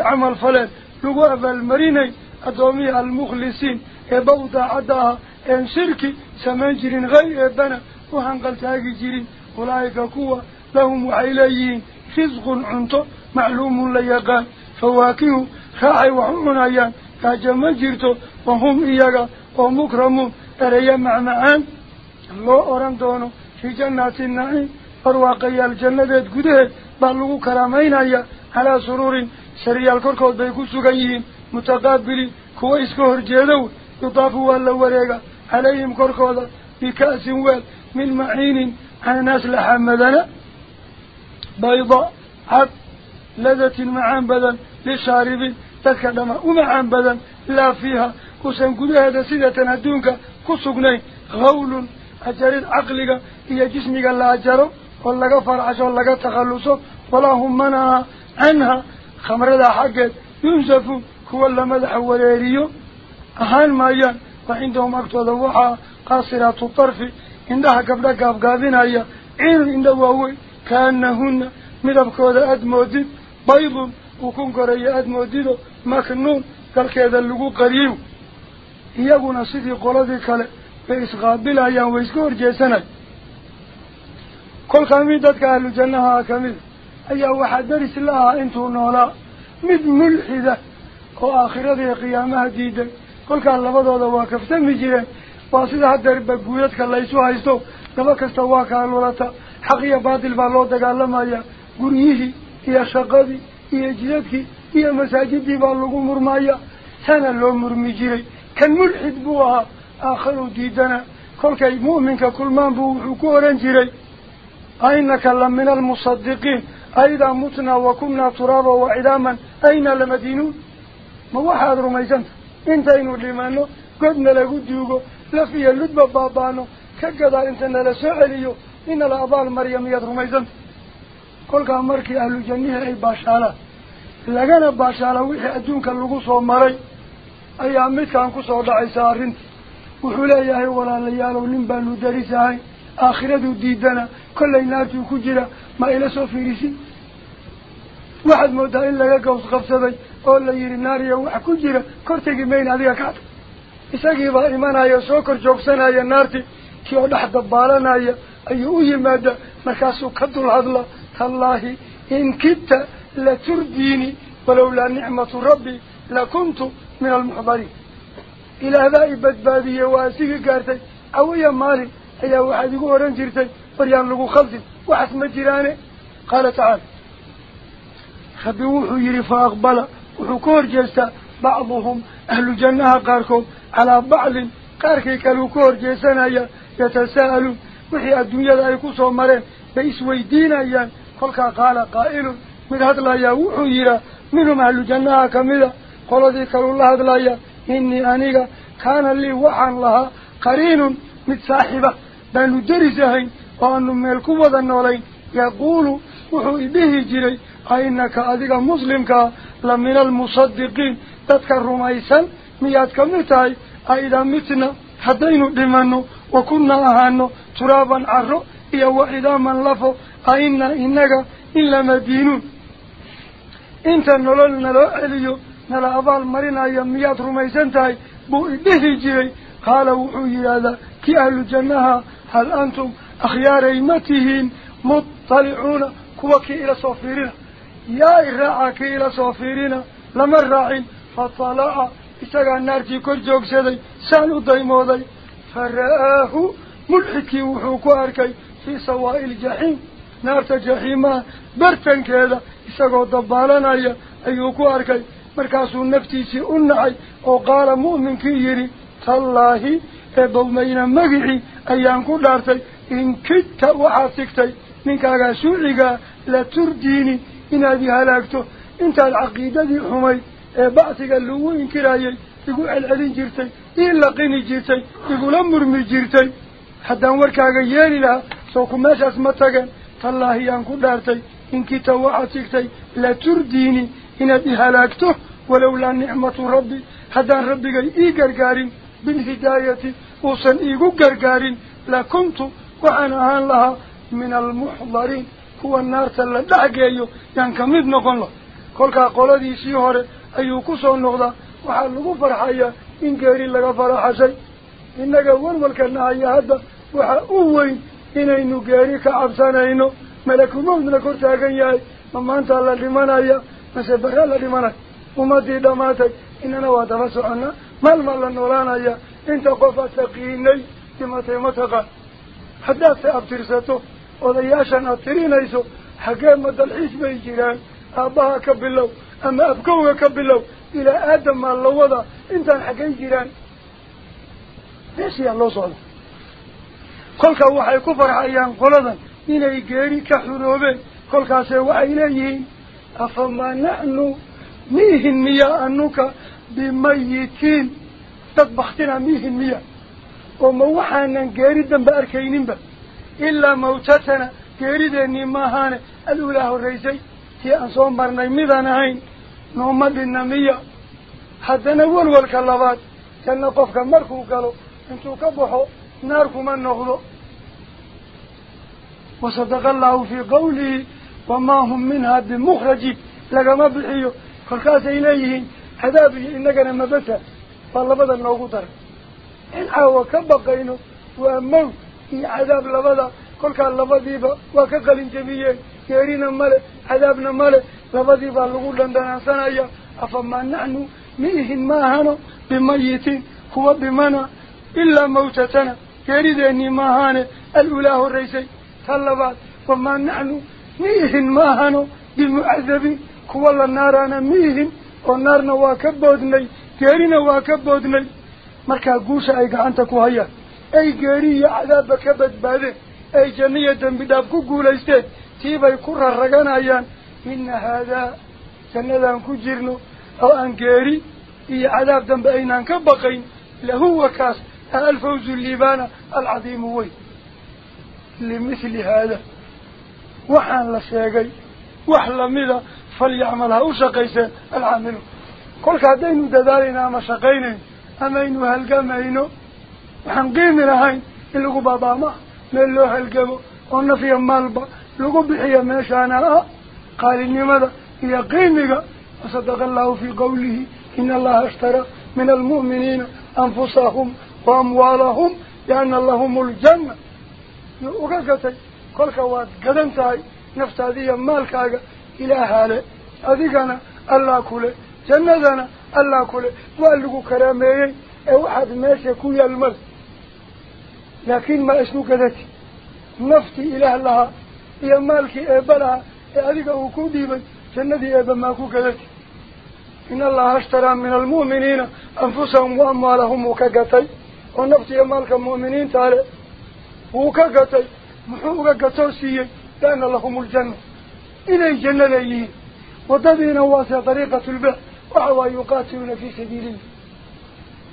Camal faleen lagu abaalmarinay addoomihii almukhlisiin eebba u daacadda ahaa een shirki samayn jirin hay eebbana u hanqaltaagi jirin ulaa'ika kuwa lahum waxay leeyihiin risqun cunto macluumun la yaqaan fawaakihu raacay wax u cunayaan gaajo ma jirto wahum iyaga oo mukramuun ereya macmacaan loo odhan doono fii jannaati naciim barwaaqayaal jannadeed gudaheed sariyaal korkood bay ku sugan yihiin mutaqaabiliin kuwa iska horjeedow yudaafu waa la wareega calayhim korkooda bika'sin weel min maciinin cananaas laxamadana bayda cad ladatin macaan badan lishaaribiin dadka dhama u macaan badan laa fiiha usan gudaheeda sidatan adduunka ku sugnayn hawlun ajarid caqliga iyo jismiga la ajaro oo laga farcasho laga takhalluso walaa hum manaha canha khamrada xaggeed yunsafuun kuwa la madaxa wareeriyo ahaan maayaan wa cindahum agtooda waxaa qaasiraatu tarfi indhaha gabdha gaabgaabinaya ciinun indha waaweyn kaanahunna midabkooda aada moodid baydun ukun koreeya aada moodido maknuun galkeeda lagu qariyo iyaguna sidii qoladii kale bay isqaabilayaan way iska horjeesanay jannaha kamida ayaa waxaa daris la ahaa intuu noolaa mid mulxida oo aakhirada iyo qiyaamaha diiday kolkaa labadooda waa kaftami jireen waa sida haddeerba guudadka laysu haysto daba kasta waa kala lulata xaq iyo baatil baa loo dagaalamaya guryihii iyo shaqadii iyo jidadkii iyo masaajidii baa lagu murmaya sana loo murmi jiray kan mulxid buu ahaa aakharuu diidana kolkay mu'minka kulmaan buu wuxuu ku oran jiray ainaka la min almusadiqiin aidaa mutnaa wa kunnaa turaaba wa cidaaman ayna lamadiinuun ma waxaad rumaysanta intaynu dhimano godna lagu duugo laf iyo ludba baabaano ka gadaa inta nala soo celiyo inala abaal mariya miyaad rumaysanta kolkaa markii ahlu jannihii ay baashaalaan lagana baashaala wixii adduunka lagu soo maray ayaa midkaan kusoo dhacaysa ma ila soo fiirisin waxaad moodaa in laga gaws qabsaday oo la yidhi naariya wax ku jira kor tegi mayna adiga kacda isagiibaa imanaya soo kor joogsanaya naarti kii oo dhex dabaalanaya ayuu u yimaada markaasuu ka dul hadla tallaahi in kidta la turdiini walowlaa nicmatu rabbi lakuntu min almuxdariin ilaah baa i badbaadiyey waa isigii gaartay cawiya maalin waxaad igu oran jirtay waryaan lagu khaldin waxaas ma jiraane qaala tacaala rabbi wuxuu yidhi fa aqbala wuxuu ka horjeestaa bacduhum ahlu jannaha qaarkood calaa bacdin qaarkii kaleu ka horjeesanaya yatasaa'aluun wixii adduunyada ay ku soo mareen bay isweydiinayaan kolkaa qaala qaa'ilun mid hadlayaa wuxuu yidhaa minhum ahlu jannaha kamida qoladii kaluu la hadlaya inii aniga kaana lii waxaan lahaa qariinun mid saaxiba wada noolayn yaquulu wuxuu idhihi jiray ainaka adiga muslimkaa la min almusadiqiin dadka rumaysan miyaad kamid tahay aidaa mitna haddaynu dhimano wa kunnaa ahaano turaaban caro iyo wa cidaaman lafo aina inaga in lamadiinuun inta nolol naloo celiyo nala abaal marinaya miyaad rumaysan tahay buu idhihi jiray qaala wuxuu yidhaahdaa كي أهل الجنة هل أنتم أخيار إيمتهين مطلعون؟ كوكي إلى صوفيرنا يا إراعك إلى صوفيرنا لما الرعين فطلع. إساق النار في كل جوك سدي سألوا ضيموذي فرآه. ملحكي وحوكو أركي في سوائل الجحيم. نار تجحيما برتن كذا. إساق الضبالان أي أيوكو أركي مركز النفتي سيء النعي وقال مؤمن كيري. تالله. Ayaan ku dhaartay in kidta waxaad sigtay ninkaagaa suucigaa la turdiini inaad i halaagto intaad caqiidadii xumayd ee bacsiga lagu inkirayay igu celcelin jirtay ii laqini jirtay igula murmi jirtay haddaan warkaaga yeeli lahaa soo ku meeshaas ma tageen tallaahi yaan ku dhaartay inkita waxaad sigtay la turdiini inaad i halaagto walowlaa nicmatu rabbi haddaan rabbigay ii gargaarin bilhidaayati lakuntu waxaan ahaan lahaa min almuxdariin kuwa naarta la dhexgeeyo yaan ka mid noqon lah kolkaa qoladiisii hore ayuu ku soo noqdaa waxaa lagu farxayaa in geeri laga faraxashay innaga walwalka nahaya hadda waxa u weyn inaynu geeri ka cabsanayno malakumowdna kor taagan yahay ma maantaa la dhimanaya mase barraa la dhimanaya ummadii dhammaatay inana waa daba soconnaa taqiinay dhimatay ma taqaan haddaad se abtirsato odayaashan aad tirinayso xaggee ma dalxiis bay jiraan aabbaha ka bilow ama abkowga ka bilow ilaa aadam maa la wada intaan xaggay jiraan meeshiyaa loo socda kolka waxay ku farxayaan qoladan inay geeri ka xuroobeen kolkaase waxay leeyihiin afamaa naxnu miihin miya anuka oo ma waxaanan geeri dambe arkayninba ilaa mawtatana geerideennii maahaane aluulaa horraysay tii aan soo marnay midaan ahayn nooma dhinna miya haddana walwalka labaad janno qofka markuu galo intuu ka baxo naar kuma noqdo wasadaqa allahu fii qawlihi wamaa hum minhaa bimukhrajiin lagama bixiyo kolkaasay leeyihiin عذابه إنكنا مبسا فاللبدا نوغطر إن أهو كبقينه وأمنه في عذاب لبدا كل كان لبديبا وكقل جميعا. كيرينا ماله عذابنا ماله لبديبا لغولا دانا سنايا أفما نحن منه ما هانو بميت هو بمنا إلا موتتنا. كيريداني ما هانو الأولاه الرئيسي. تلبات وما نحن ميهن ماهنو بمعذبين. كوالا نارانا ميهن ku hayaan ay geeri iyo cadaabba ka badbaadeen ay janno iyo dembi dhaaf ku guulaysteen tiibay ku raraganayaan ina haadaa jannadaan ku jirno oo aan geeri iyo cadaab dambe aynaan ka baqayn lahuwa kaas alfawzu liibaana alcadiimu weyn limithli haada waxaan la sheegay wax lamida u shaqayseen alcaamiluun kolka haddaynu dadaalayno ama shaqaynayno ama aynu halgamayno waxaan qiimi lahayn in lagu baabaama meel loo halgamo oo nafya maalba lagu bixiya meeshaana ah qaalinimada iyo qiimiga wasadaqa allahu fii qawlihi ina allaha ishtaraa min almu'miniina anfusahum wa amwaalahum biana lahum aljanna yuu uga gatay kolka waad gadan tahay naftaadiiyo maalkaaga إله له أذكنا الله كله. جنذنا الله كله. وألقوا كرامي أوحد ماش يكوي المر لكن ما أشنو كذتي نفتي إله الله. يا مالك إبلها أذك أكون ديبن. جنذي ما ماكو كذتي إن الله اشترى من المؤمنين أنفسهم وأموالهم وكاكتاي ونفتي يا مالك المؤمنين تعالى. وكاكتاي محوكا كتوسيه لأن لهم الجنة. إلي الجنة ليهين وتدين واسع طريقة البحث وحوى يقاتلون في سبيل الله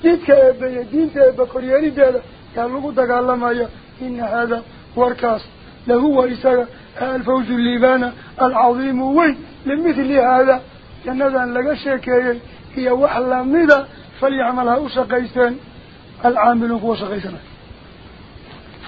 جيتك أبا يدينك أبا كرياني بيلا يعلقوا دقال معي إن هذا واركاس لهو إساق الفوز الليبان العظيم. وين لمثل هذا جنة لك الشيكي هي وحلا مدى فليعملها أشقيسان العامل هو أشقيسان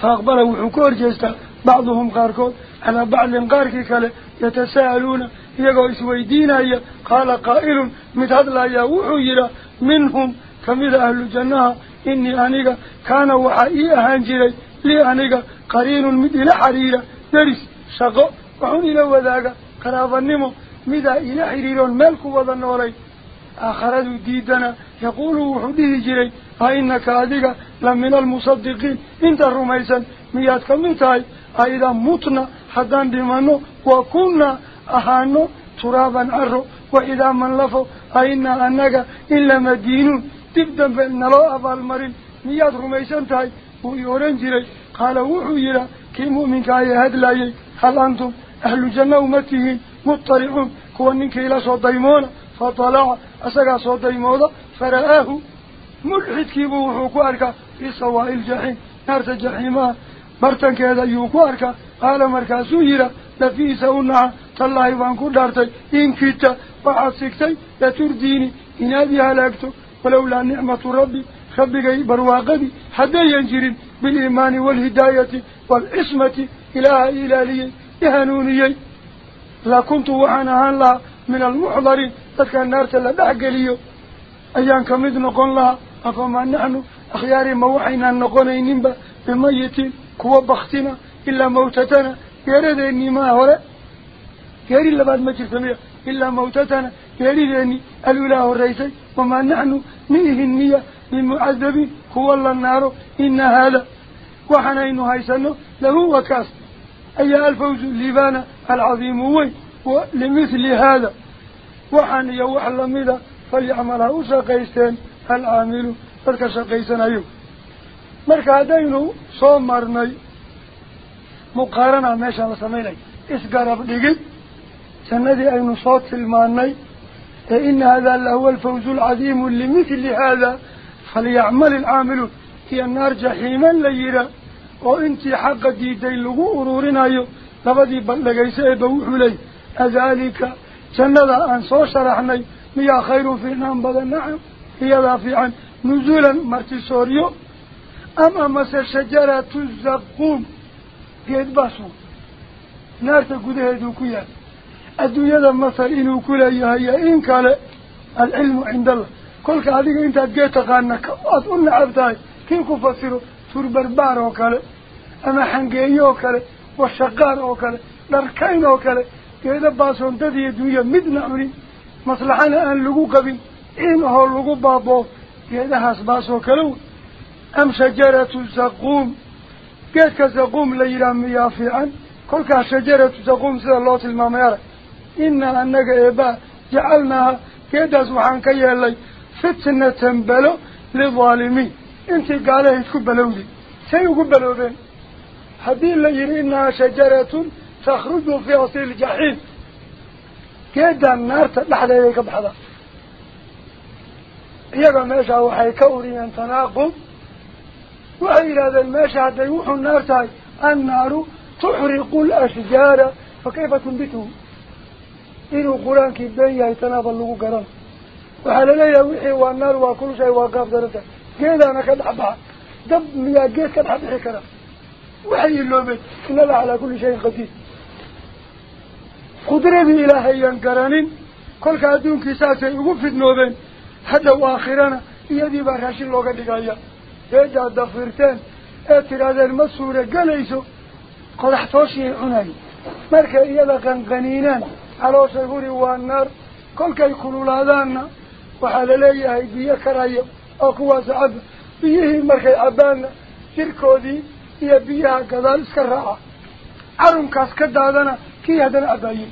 فأقبله حكور جيستا. بعضهم قاركو على بعض قاركي كله. Qaarkood calaa bacdin qaarkii kale yatasa'aluuna iyagoo isweydiinaya qaala qaa'ilun mid hadlayaa wuxuu yidhaa minhum kamida ahlu jannaha inii aniga kaana waxaa ii ahaan jiray lii aniga qariinun mid ila xiriira deris shaqo waxun ila wadaaga qaraabanimo midaa ila xiriiroon meel ku wada noolay آخرت ديدنا يقول وحده جري أئنك أذيك لمن المصدقين انت الرميسا مياد كميتاي أيضا متنا حدان دمانو وكنا أهانو ترابا عرو وإذا من لفو أئنا أنك إلا مدينون تبدا بأن لو أفعل مرين مياد رميسا تاي ويورن جري قال وحو كي مؤمنك أي هدلاي هل أنتم أهل الجنة أمتهين مطلعون كوانك إلى صوت ديمون فطلع أسقى صوت ديمون فرآه ملحد كيبو وحوكو أركا في سواء الجحيم نارت الجحيمة برتن قال مركاسو يرى لفي سونها تالله وانكو دارتي إن كنت وعصيكتي لترديني إن هذه هلاكتو ولولا نعمة ربي خبقي برواقدي حتى ينجرين بالإيمان والهداية والعصمة إله إلهي يهنوني. لا كنت وحنا هلا من المحضرين تذكر النار تلا ليو أيان كمد نقول لها أفما نحن أخياري موحينا نقول إنبا بميتين كوا بختنا إلا موتتنا. يرد إني ما هو يري لبعد ما تسميه إلا موتتنا. يريد إني الأولى الرئيسي وما نحن نيه النية بمعذبين هو الله النار. إن هذا وحنا إنه هيسنه. له وكاس. أي الفوز الليبان العظيم وي ولمثل هذا وحن يوح لمذا فليعمله شقيستين العامل. تلك شقيسنا أيوه haddaynu soo marnay samaynay isgarab dhigid jannadii aynu soo tilmaanay ee ina hada lahuwa alfawzu alcadiimu limithli hada falyacmal ilcaamiluun iyo naar jaxiiman la yihaa oo intii xaqa diiday lagu ururinayo labadii bandhagayso eeba wuxuu leeyay adaalika jannada aan soo sharaxnay miyaa khayrun fiicnaan badan nacam iyadaa fiican nuzuulan martisooryo am amase shajaratu zaquum inuu ku leeyahay iyo in kale alcilmu cinda allah kolka adiga intaad geed taqaana aada u nacab tahay kii ku fasiro turbarbaar oo kale ama xangeeyo oo kale washaqaar oo kale dharkayn oo kale geeda baasoondadiiyo dunya midna cunin maslaxana aan lagu qabin in ahoo lagu baaboo geedahaas baasoo kale wey am shajaratu zaquum shajaratu zaquum sida loo tilmaamay arag inaa annaga eebaa jacalnaaha geedaas waxaan ka yeelnay fitnatan belo lidaalimiin intii gaalahayd ku balowday say ugu baloobeen haddii la yidhi inahaa shajaratun takhruju fii asli ljaxiim geedan naarta dhexdeeday ka baxdaa iyaga meeshaa waxay ka uriyeen tanaaqub annaaru tuxriqu lashjaara fa kayfa tunbituhu inuu qur-aankii been yahay tanaaba lagu garan waxaa laleeyahay wixii waa naar waa kulushahay waa gaab daranta geedaana ka dhex baxa dab miyaa geed ka dhex bixi kara waxay iloobeen in allah calaa kulli shayin qadiir qudradii ilaahayaan garanin kolka adduunkii saasay ugu fidnoobeen hadhow aakhirana iyadii baa raashin looga dhigaya سيدا دفرتان اترى ذا المسورة قليسو قد احتوشي عناي. مركا ايالاقا غنينان على شهوري وانار. كل كي يكونوا لاذاننا وحال ليه ايديا كرايا اقوى سعب بيه مركا عبان. تركو دي ايا بيها قدال اسكرعا عرم كاسكد هذانا. كي هذا الأباي.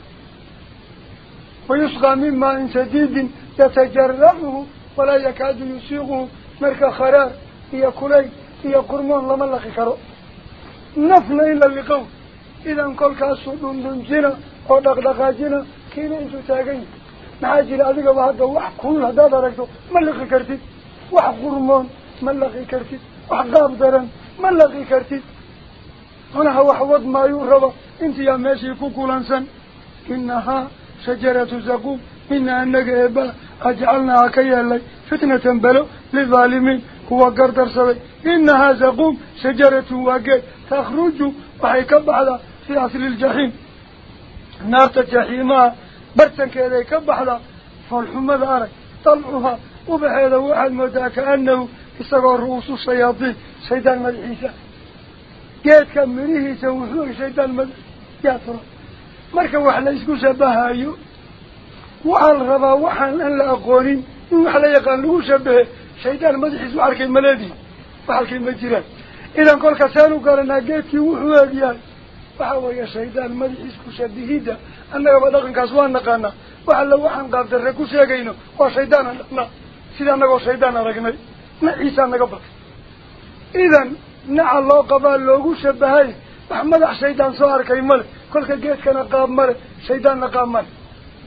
ويصغى مما انسديد يتجرعه ولا يكاد يسيغه. مركا خرار. Kulayl iyo qurmoon lama laqi karo nafna in la liqow idan kolkaasu dhundhunjina oo dhaqdhaqaajina kiina intuu taagan yahay maxaa jira adigaba hadda wax kulul haddaad aragto ma liqi kartid wax qurmoon ma laqi kartid wax qaab daran ma laqi kartid cunaha wax wad maayuu raba intiyaa meeshii ku kulansan inahaa shajaratu zaquum ina anaga eeba ajcalnaaha ka yeelay fitnatan belo lidaalimiin هو قردر سبي إنها زقوم شجرة وقيت تخرج وحيكب على في أصل الجحيم. نار الجحيم برسن كذا يكب على فالحمى ذارك طلعها. وبهذا واحد مدى كأنه يصغر رؤوس الشياطين. شيطان مدعيسة قيت كمريه سوحوه شيطان مدعيسة مركب واحد يسكو شبه هايو وعلى الغباء وحن أن لا أقولين. وحلا يقال له شبهه. Seen u garanaa geedkii wuxuu eegyahay waxa weeye shaydaan madaxiis ku shabihidda annagaba dhaqankaas waa naqaanaa wax alla waxaan qaabdarre ku sheegayno waa shaydaan aan dhaqnaa sida annagoo shaydaan aragnay naciisaa naga batay idan naca loo qabaa loogu shabahay wax madax shaydaan soo arkay male kolka geedkana qaab male shaydaanna qaab male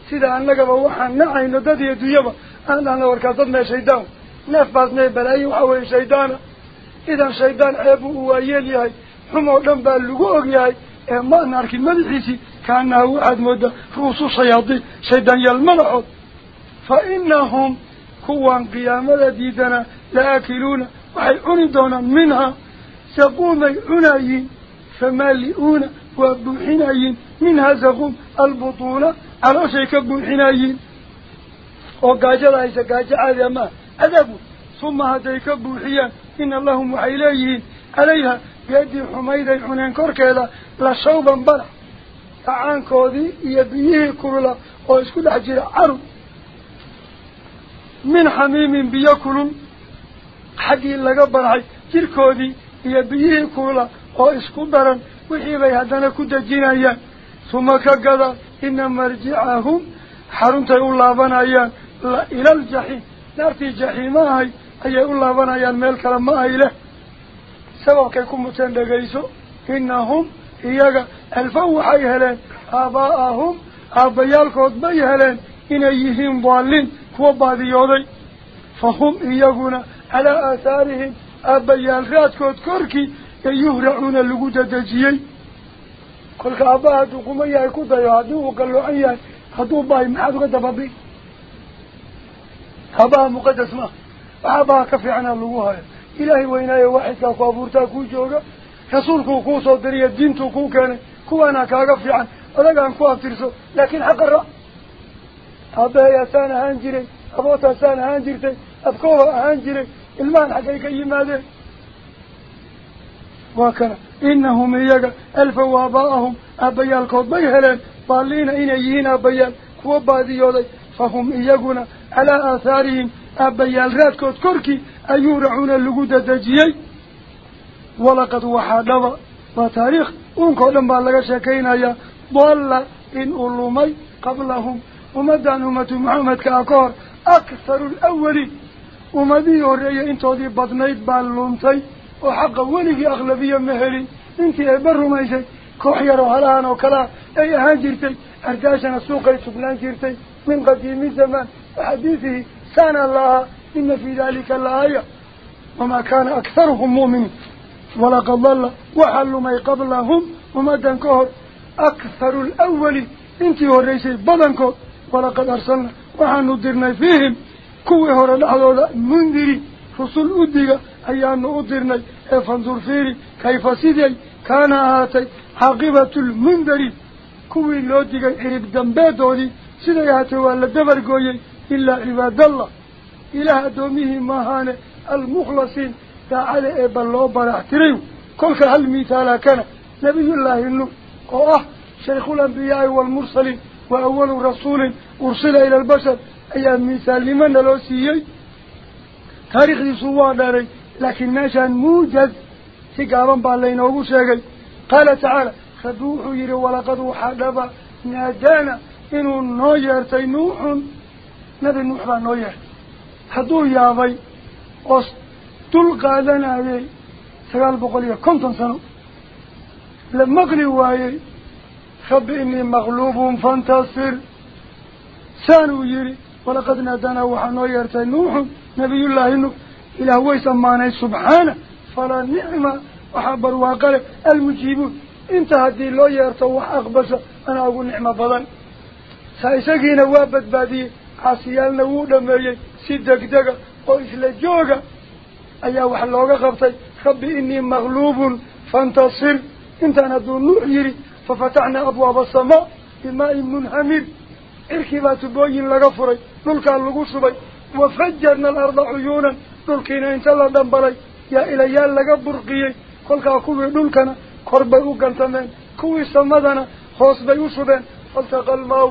sida annagaba waxaan nacayno dad iyo dunyaba aan dhahna warkaas dad mee shaydaan نفضني بل أي وحوي شيطانا إذا شيطان عبو هو يليه حمو دم باللقوق يهي. إيه إما نارك المدحيسي كأنه أحد مدة روسو شياطي. شيطان يلمنحو فإنهم كوان قيامة ديدنا يأكلون وحي عندنا منها. سقومي عنايين فمالئون وابوحنايين منها سقوم البطولة على شيك ابوحنايين وقاجل عيسى قاجل عيسى قاجل عيسى buuxiyaan ina lahum waxay leeyihiin calayha geedii xumayday cuneen korkeeda la shawban balax gacaankoodii iyo biyihii kulula oo isku dhex jira carub min xamiimin biyo kulul xaggii laga baraxay jirkoodii iyo biyihii kulula oo isku daran wixii bay haddana ku dejinayaan suma ka gada ina marjicahum xaruntay u laabanayaan la ila aljaxiim leh sababkay ku muteen dhegayso inahum iyaga alfaw waxay heleen aabaa'ahum aabbayaalkood bay heleen inay yihiin daaliin kuwa baadiyooday fa hum iyaguna calaa aahaarihim aabbayaal raadkood korkii ee yuhracuuna lagu dadejiyey kolka aabbaha hadduu kuma yahay ku dayo haddii uu qalloocan yahay hadduu bahay maxaad uga dababi أبا مقدس ما. أبا كفي عن اللغوها. إلهي وإلهي واحد كأفابورتا كوجوغا كو وكو صدري تو كو كان. كو أنا كافي عن. ألقى عن كوان ترسو لكن حقر أبا يسان هانجري أبوتا سان هانجرتي أبكوها هانجري المان حقيقة يماذي. وكرا إنهم إيجا ألفوا أباءهم أبيال كوبيهلين فالين إن أيين أبيال كوبادي يولي. فهم إيجونا على آثارهم. أبي الرادكوت كوركي أن يرعون اللقودة دجيي ولقد وحا دوا وطاريخ أنكو لما شاكينا يا. بولا إن ألومي قبلهم. ومدان أمت محمد كأكور. أكثر الأولي ومدي أوريا إنتو دي بطنيت باللومتي وحق ولي أغلبية مهري. إنتي أبرو ميسي كوحيرو هلان وكلا. أي هان جيرتي أرداشنا سوقي سبلان جيرتي من قديم الزمان. حديثه سان الله إن في ذلك الآية وما كان أكثرهم مؤمنين. ولقد ظل وحلوا ما قبلهم وما دنكهر أكثر الأول انت والرئيس بدنكهر ولقد أرسلنا وحنو درنا فيهم. كوه رلحظة منذري فصل أدقى أيان أدرنا فانظر فيري. كيف سيدي. كان هاتي حقبة المنذري. كوه لأدقى إرب دنبادوني la dabargooyey ilaa cibaadallah ilaah addoomihii maahaane almukhlasiin daacada eebba loo baraxtiray kolka hal mithaala kana nabiyullaahi nuux oo ah shaykhulambiyaai waalmursaliin wa awalu rasuulin ursila ila albashar ayaa mithaalnimona loo siiyey taariikhdiisu waa dheeray laakiin meeshaan muujaz si gaaban baa laynoogu sheegay qaala tacaala rabbi wuxuu yidhi walaqad waxaa dhaba naadaana إنه نوير تي نوح نبي نوح لا نوير هدو يا بي قص تلقى لنا بي بقول يا كنتن تنسنو لما قلوا هاي خب إني مغلوب فانتصر سانو يري ولقد نادانا وحا نوير تي نوح نبي الله إنه إلى هو يسمانه سبحانه فلا نعمة وحبر وقال المجيبون انت هدي لو يرتوح أقبس أنا أقول نعمة فضل ayaa wax looga qabtay rabbi inii maqluubun fantasir intaan hadduu nuux yidhi fafataxnaa abwaaba asamaa bimaa'in munhamir cirkii baa tubooyin laga furay dhulkaa lagu shubay wafajarna alarda cuyuunan dhulkiina inta la dhambalay yaa ilayaal laga burqiyey kolkaa kuwii dhulkana kor bay u gantameen kuwii samadana hoos bay u shubeen faltaqa almaaw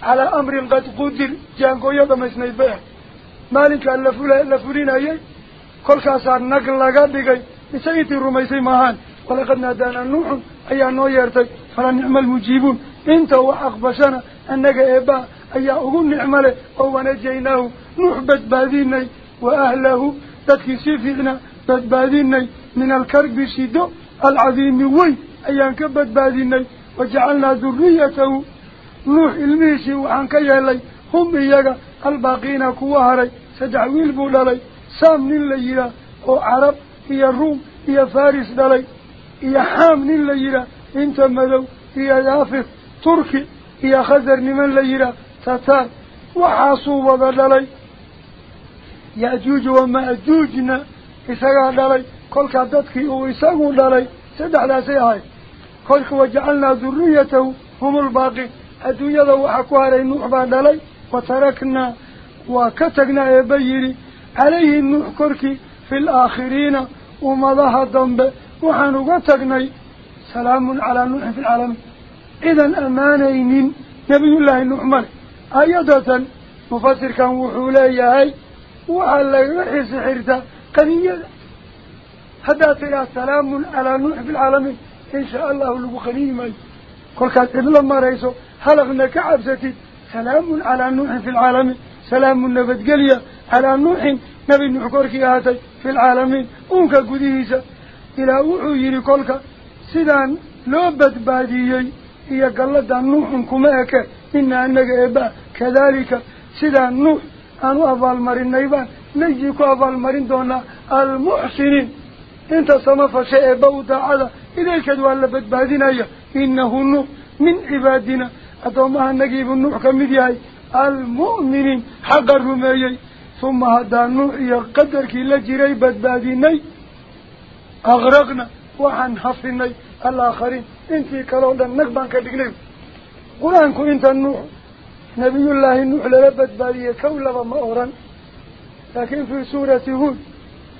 calaa amrin qad qudir jaangooyo dhamaysnayd bay ahay maalinkaa lafula la fulinayay kolkaasaa nag laga dhigay mise intii rumaysay maahaan walaqad naadaanaa nuuxun ayaa noo yeertay fala nicma almujiibuun inta wax aqbashana annaga eebbaa ayaa ugu nicmo leh oo wanajaynaahu nuux badbaadinay wa ahlahu dadkii sii fiicnaa badbaadinay min alkarbi shido alcadiimi weyn ayaan ka badbaadinay wajacalnaa duriyatahu nuux ilmihiisii waxaan ka yeelay hum iyaga albaaqiina kuwa haray saddex wiil buu dhalay saam nin la yihaah oo carab iyo ruum iyo faris dhalay iyo xaam nin la yihaah inta madow iyo yaafif turki iyo khasar niman la yihaah tataar waxaasuu wada dhalay ya'juuj خلق وجعلنا ذريته هم الباقي. الدنيا ذو أكواري النوح بعد لي وتركنا وكتقنا يبيري عليه النوح كركي في الآخرين ومضاها الضنب وحنو قتقني سلام على نوح في العالم. إذن أمانين نبي الله النوح مر. أيضا مفسر كان وحولي هاي. وعلى رحي سحرته. قنية حتى يا سلام على نوح في العالمين allahu lagu qaniyi maayo kolkaad cidlo marayso halaqna ka cabsatid salaamun calaa nuuxin fi lcaalamiin salaamu nabadgelya calaa nuuxin nebi nuux korkii ahaatay fi lcaalamiin uunka gudihiisa ilaah wuxuu yidhi kolka sidaan loo badbaadiyey iyo gallada nuuxun kuma eke ina anaga eebaa kadaalika sidaan nuux aan u abaalmarinay baan najii ku abaalmarin doonaa almuxsiniin inta sama fashe eebba u inahu nuux min cibaadina addoomaha nagiibuu nuux ka mid yahay المؤمنين حق الرميي ثم هذا نوح يقدر كي لجري بدباديني أغرقنا. وحن حفرني الآخرين. انتي كالودا نقبان كدقنين. قرآنكو انت النوح نبي الله نوح للبد بالية كولبا مأورا لكن في سورة هود.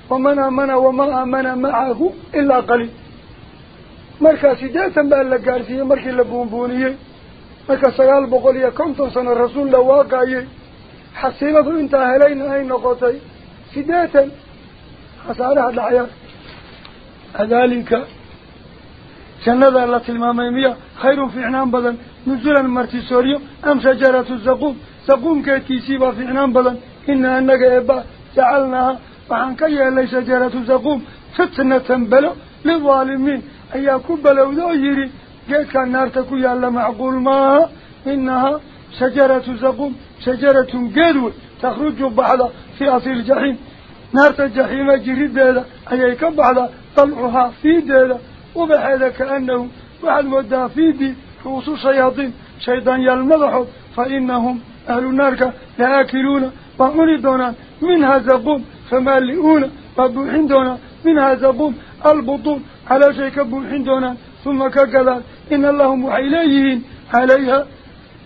ومن آمن وما آمن معه إلا قليل. مركز جاسا بألا قارسية مركز لبونبونية مركز سيال بقولية كنتم سنة الرسول لواقعية حسينته انت أهلين هاي النقطي سيداتا حسارة هذا العيار أذلك سنة الله تلمامية خير في عنام بدن نزولا مرتي سوريا أم شجرة الزقوم زقوم كتيسيبا في عنام بدن إن أنك إبا جعلناها وعنكيها لي شجرة الزقوم فتنة بلو للظالمين أياكوب لو ذايري جل كان نارتك يا الله معقول ما؟ إنها شجرة زقوم شجرة جدو تخرج بعدا في اصير الجحيم. نار الجحيم جريدة أياكوب بعدا طلعها في دلة وبعد كأنه بعد ودا في دي خصوص شياطين شيطان يلمضح فإنهم أهل النارك لآكلون. بأمر دونا منها هذا فمالئون فبوحين دونا من هذا قوم البطون calooshay ka buuxin doonaan ثم كقذا إن اللهم وحيليهين عليها.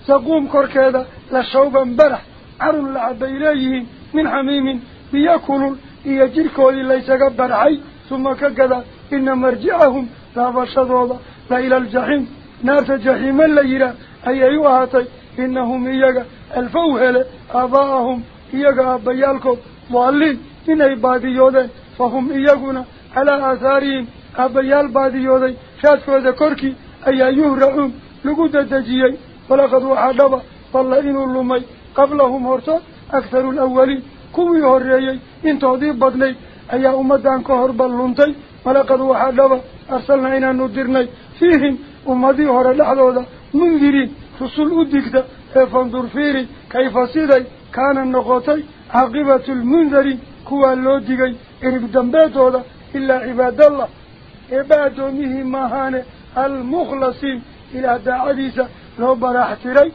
تقوم كركذا لشوبا برح عر لعب إليهين من حميم ليأكلوا ليجركوا ليس برحي ثم كقذا إن مرجعهم لا بشضوضا لا إلى الجحيم. نار جحيم الليلة أي أيوهاتي إنهم إيجا الفوهل آباءهم إيجا أبيالكم. ضالين. إن عباديوذين فهم إيجونا على آثارهم. أبيال بادي يودي شاد كودا كوركي أي أيوه رعوم لقودة دجيي ولقد وحادبا فاللئين اللومي قبلهم هرسو أكثر الأولين كوي هرييي انتو دي بدلي أي أمدان كهر باللونتي ولقد وحادبا أرسلنا إنا ندرني فيهم أمدي هر لحظوضا منذرين رسول أدكتا فاندور فيري كيف سيدي كان النقوطي عقبة المنذرين كوالو ديغي إن بدنباتوضا إلا عباد الله إبا دوميه ماهان المخلصين. إلى داعديسة لو براحتري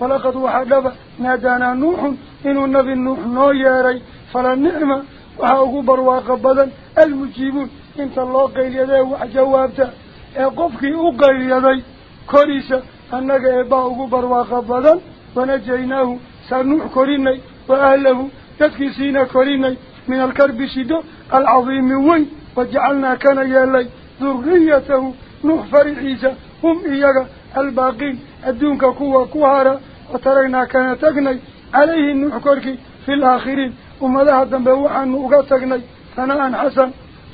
ولقد وحدب نادانا نوح. إنو النبي نوح نوياري فلا النعمة وحاقوا برواق بدا المجيبون. إنت الله قيل يديه وحجوابته أقفك أقيل يدي. كوريسة أنك إبا أقوا برواق بدا ونجيناه سنوح كوريني. وأهله تدكسين كوريني. من الكرب شدو العظيم وين. وجعلنا كان يالي ذريته نوح فرحيسة هم إياك الباقين. الدونك كوا كوهارا وتركنا كان تقني عليه النوح كوركي في الآخرين. ومدها الدنبوح أنه أغتقني ثناء حسن.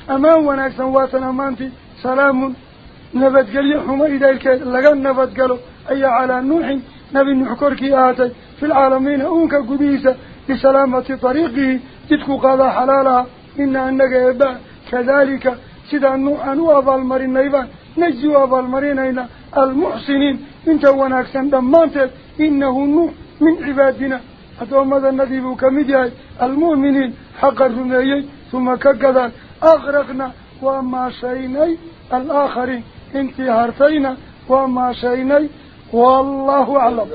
أمان ونكسا واتنا أمانتي. سلام. نبت قلي حما إذا الكيد لغن نبت قلو. أي على نوح. نبي نوح كوركي آتي. في العالمين أونك قديسة بسلامة طريقه. جدك قضى حلالها إن أنك يبا كذلك سيدا أنو أبال مرين نيبان نجي أبال مرين المحسنين. إنت ونكسا دمانتك إنه نوح من عبادنا. حتى ماذا النبي كمدياي؟ المؤمنين. حق الرميي. ثم كقذا أغرقنا. وما شيني الآخرين. انتهارتينا وما شيني والله أعلم.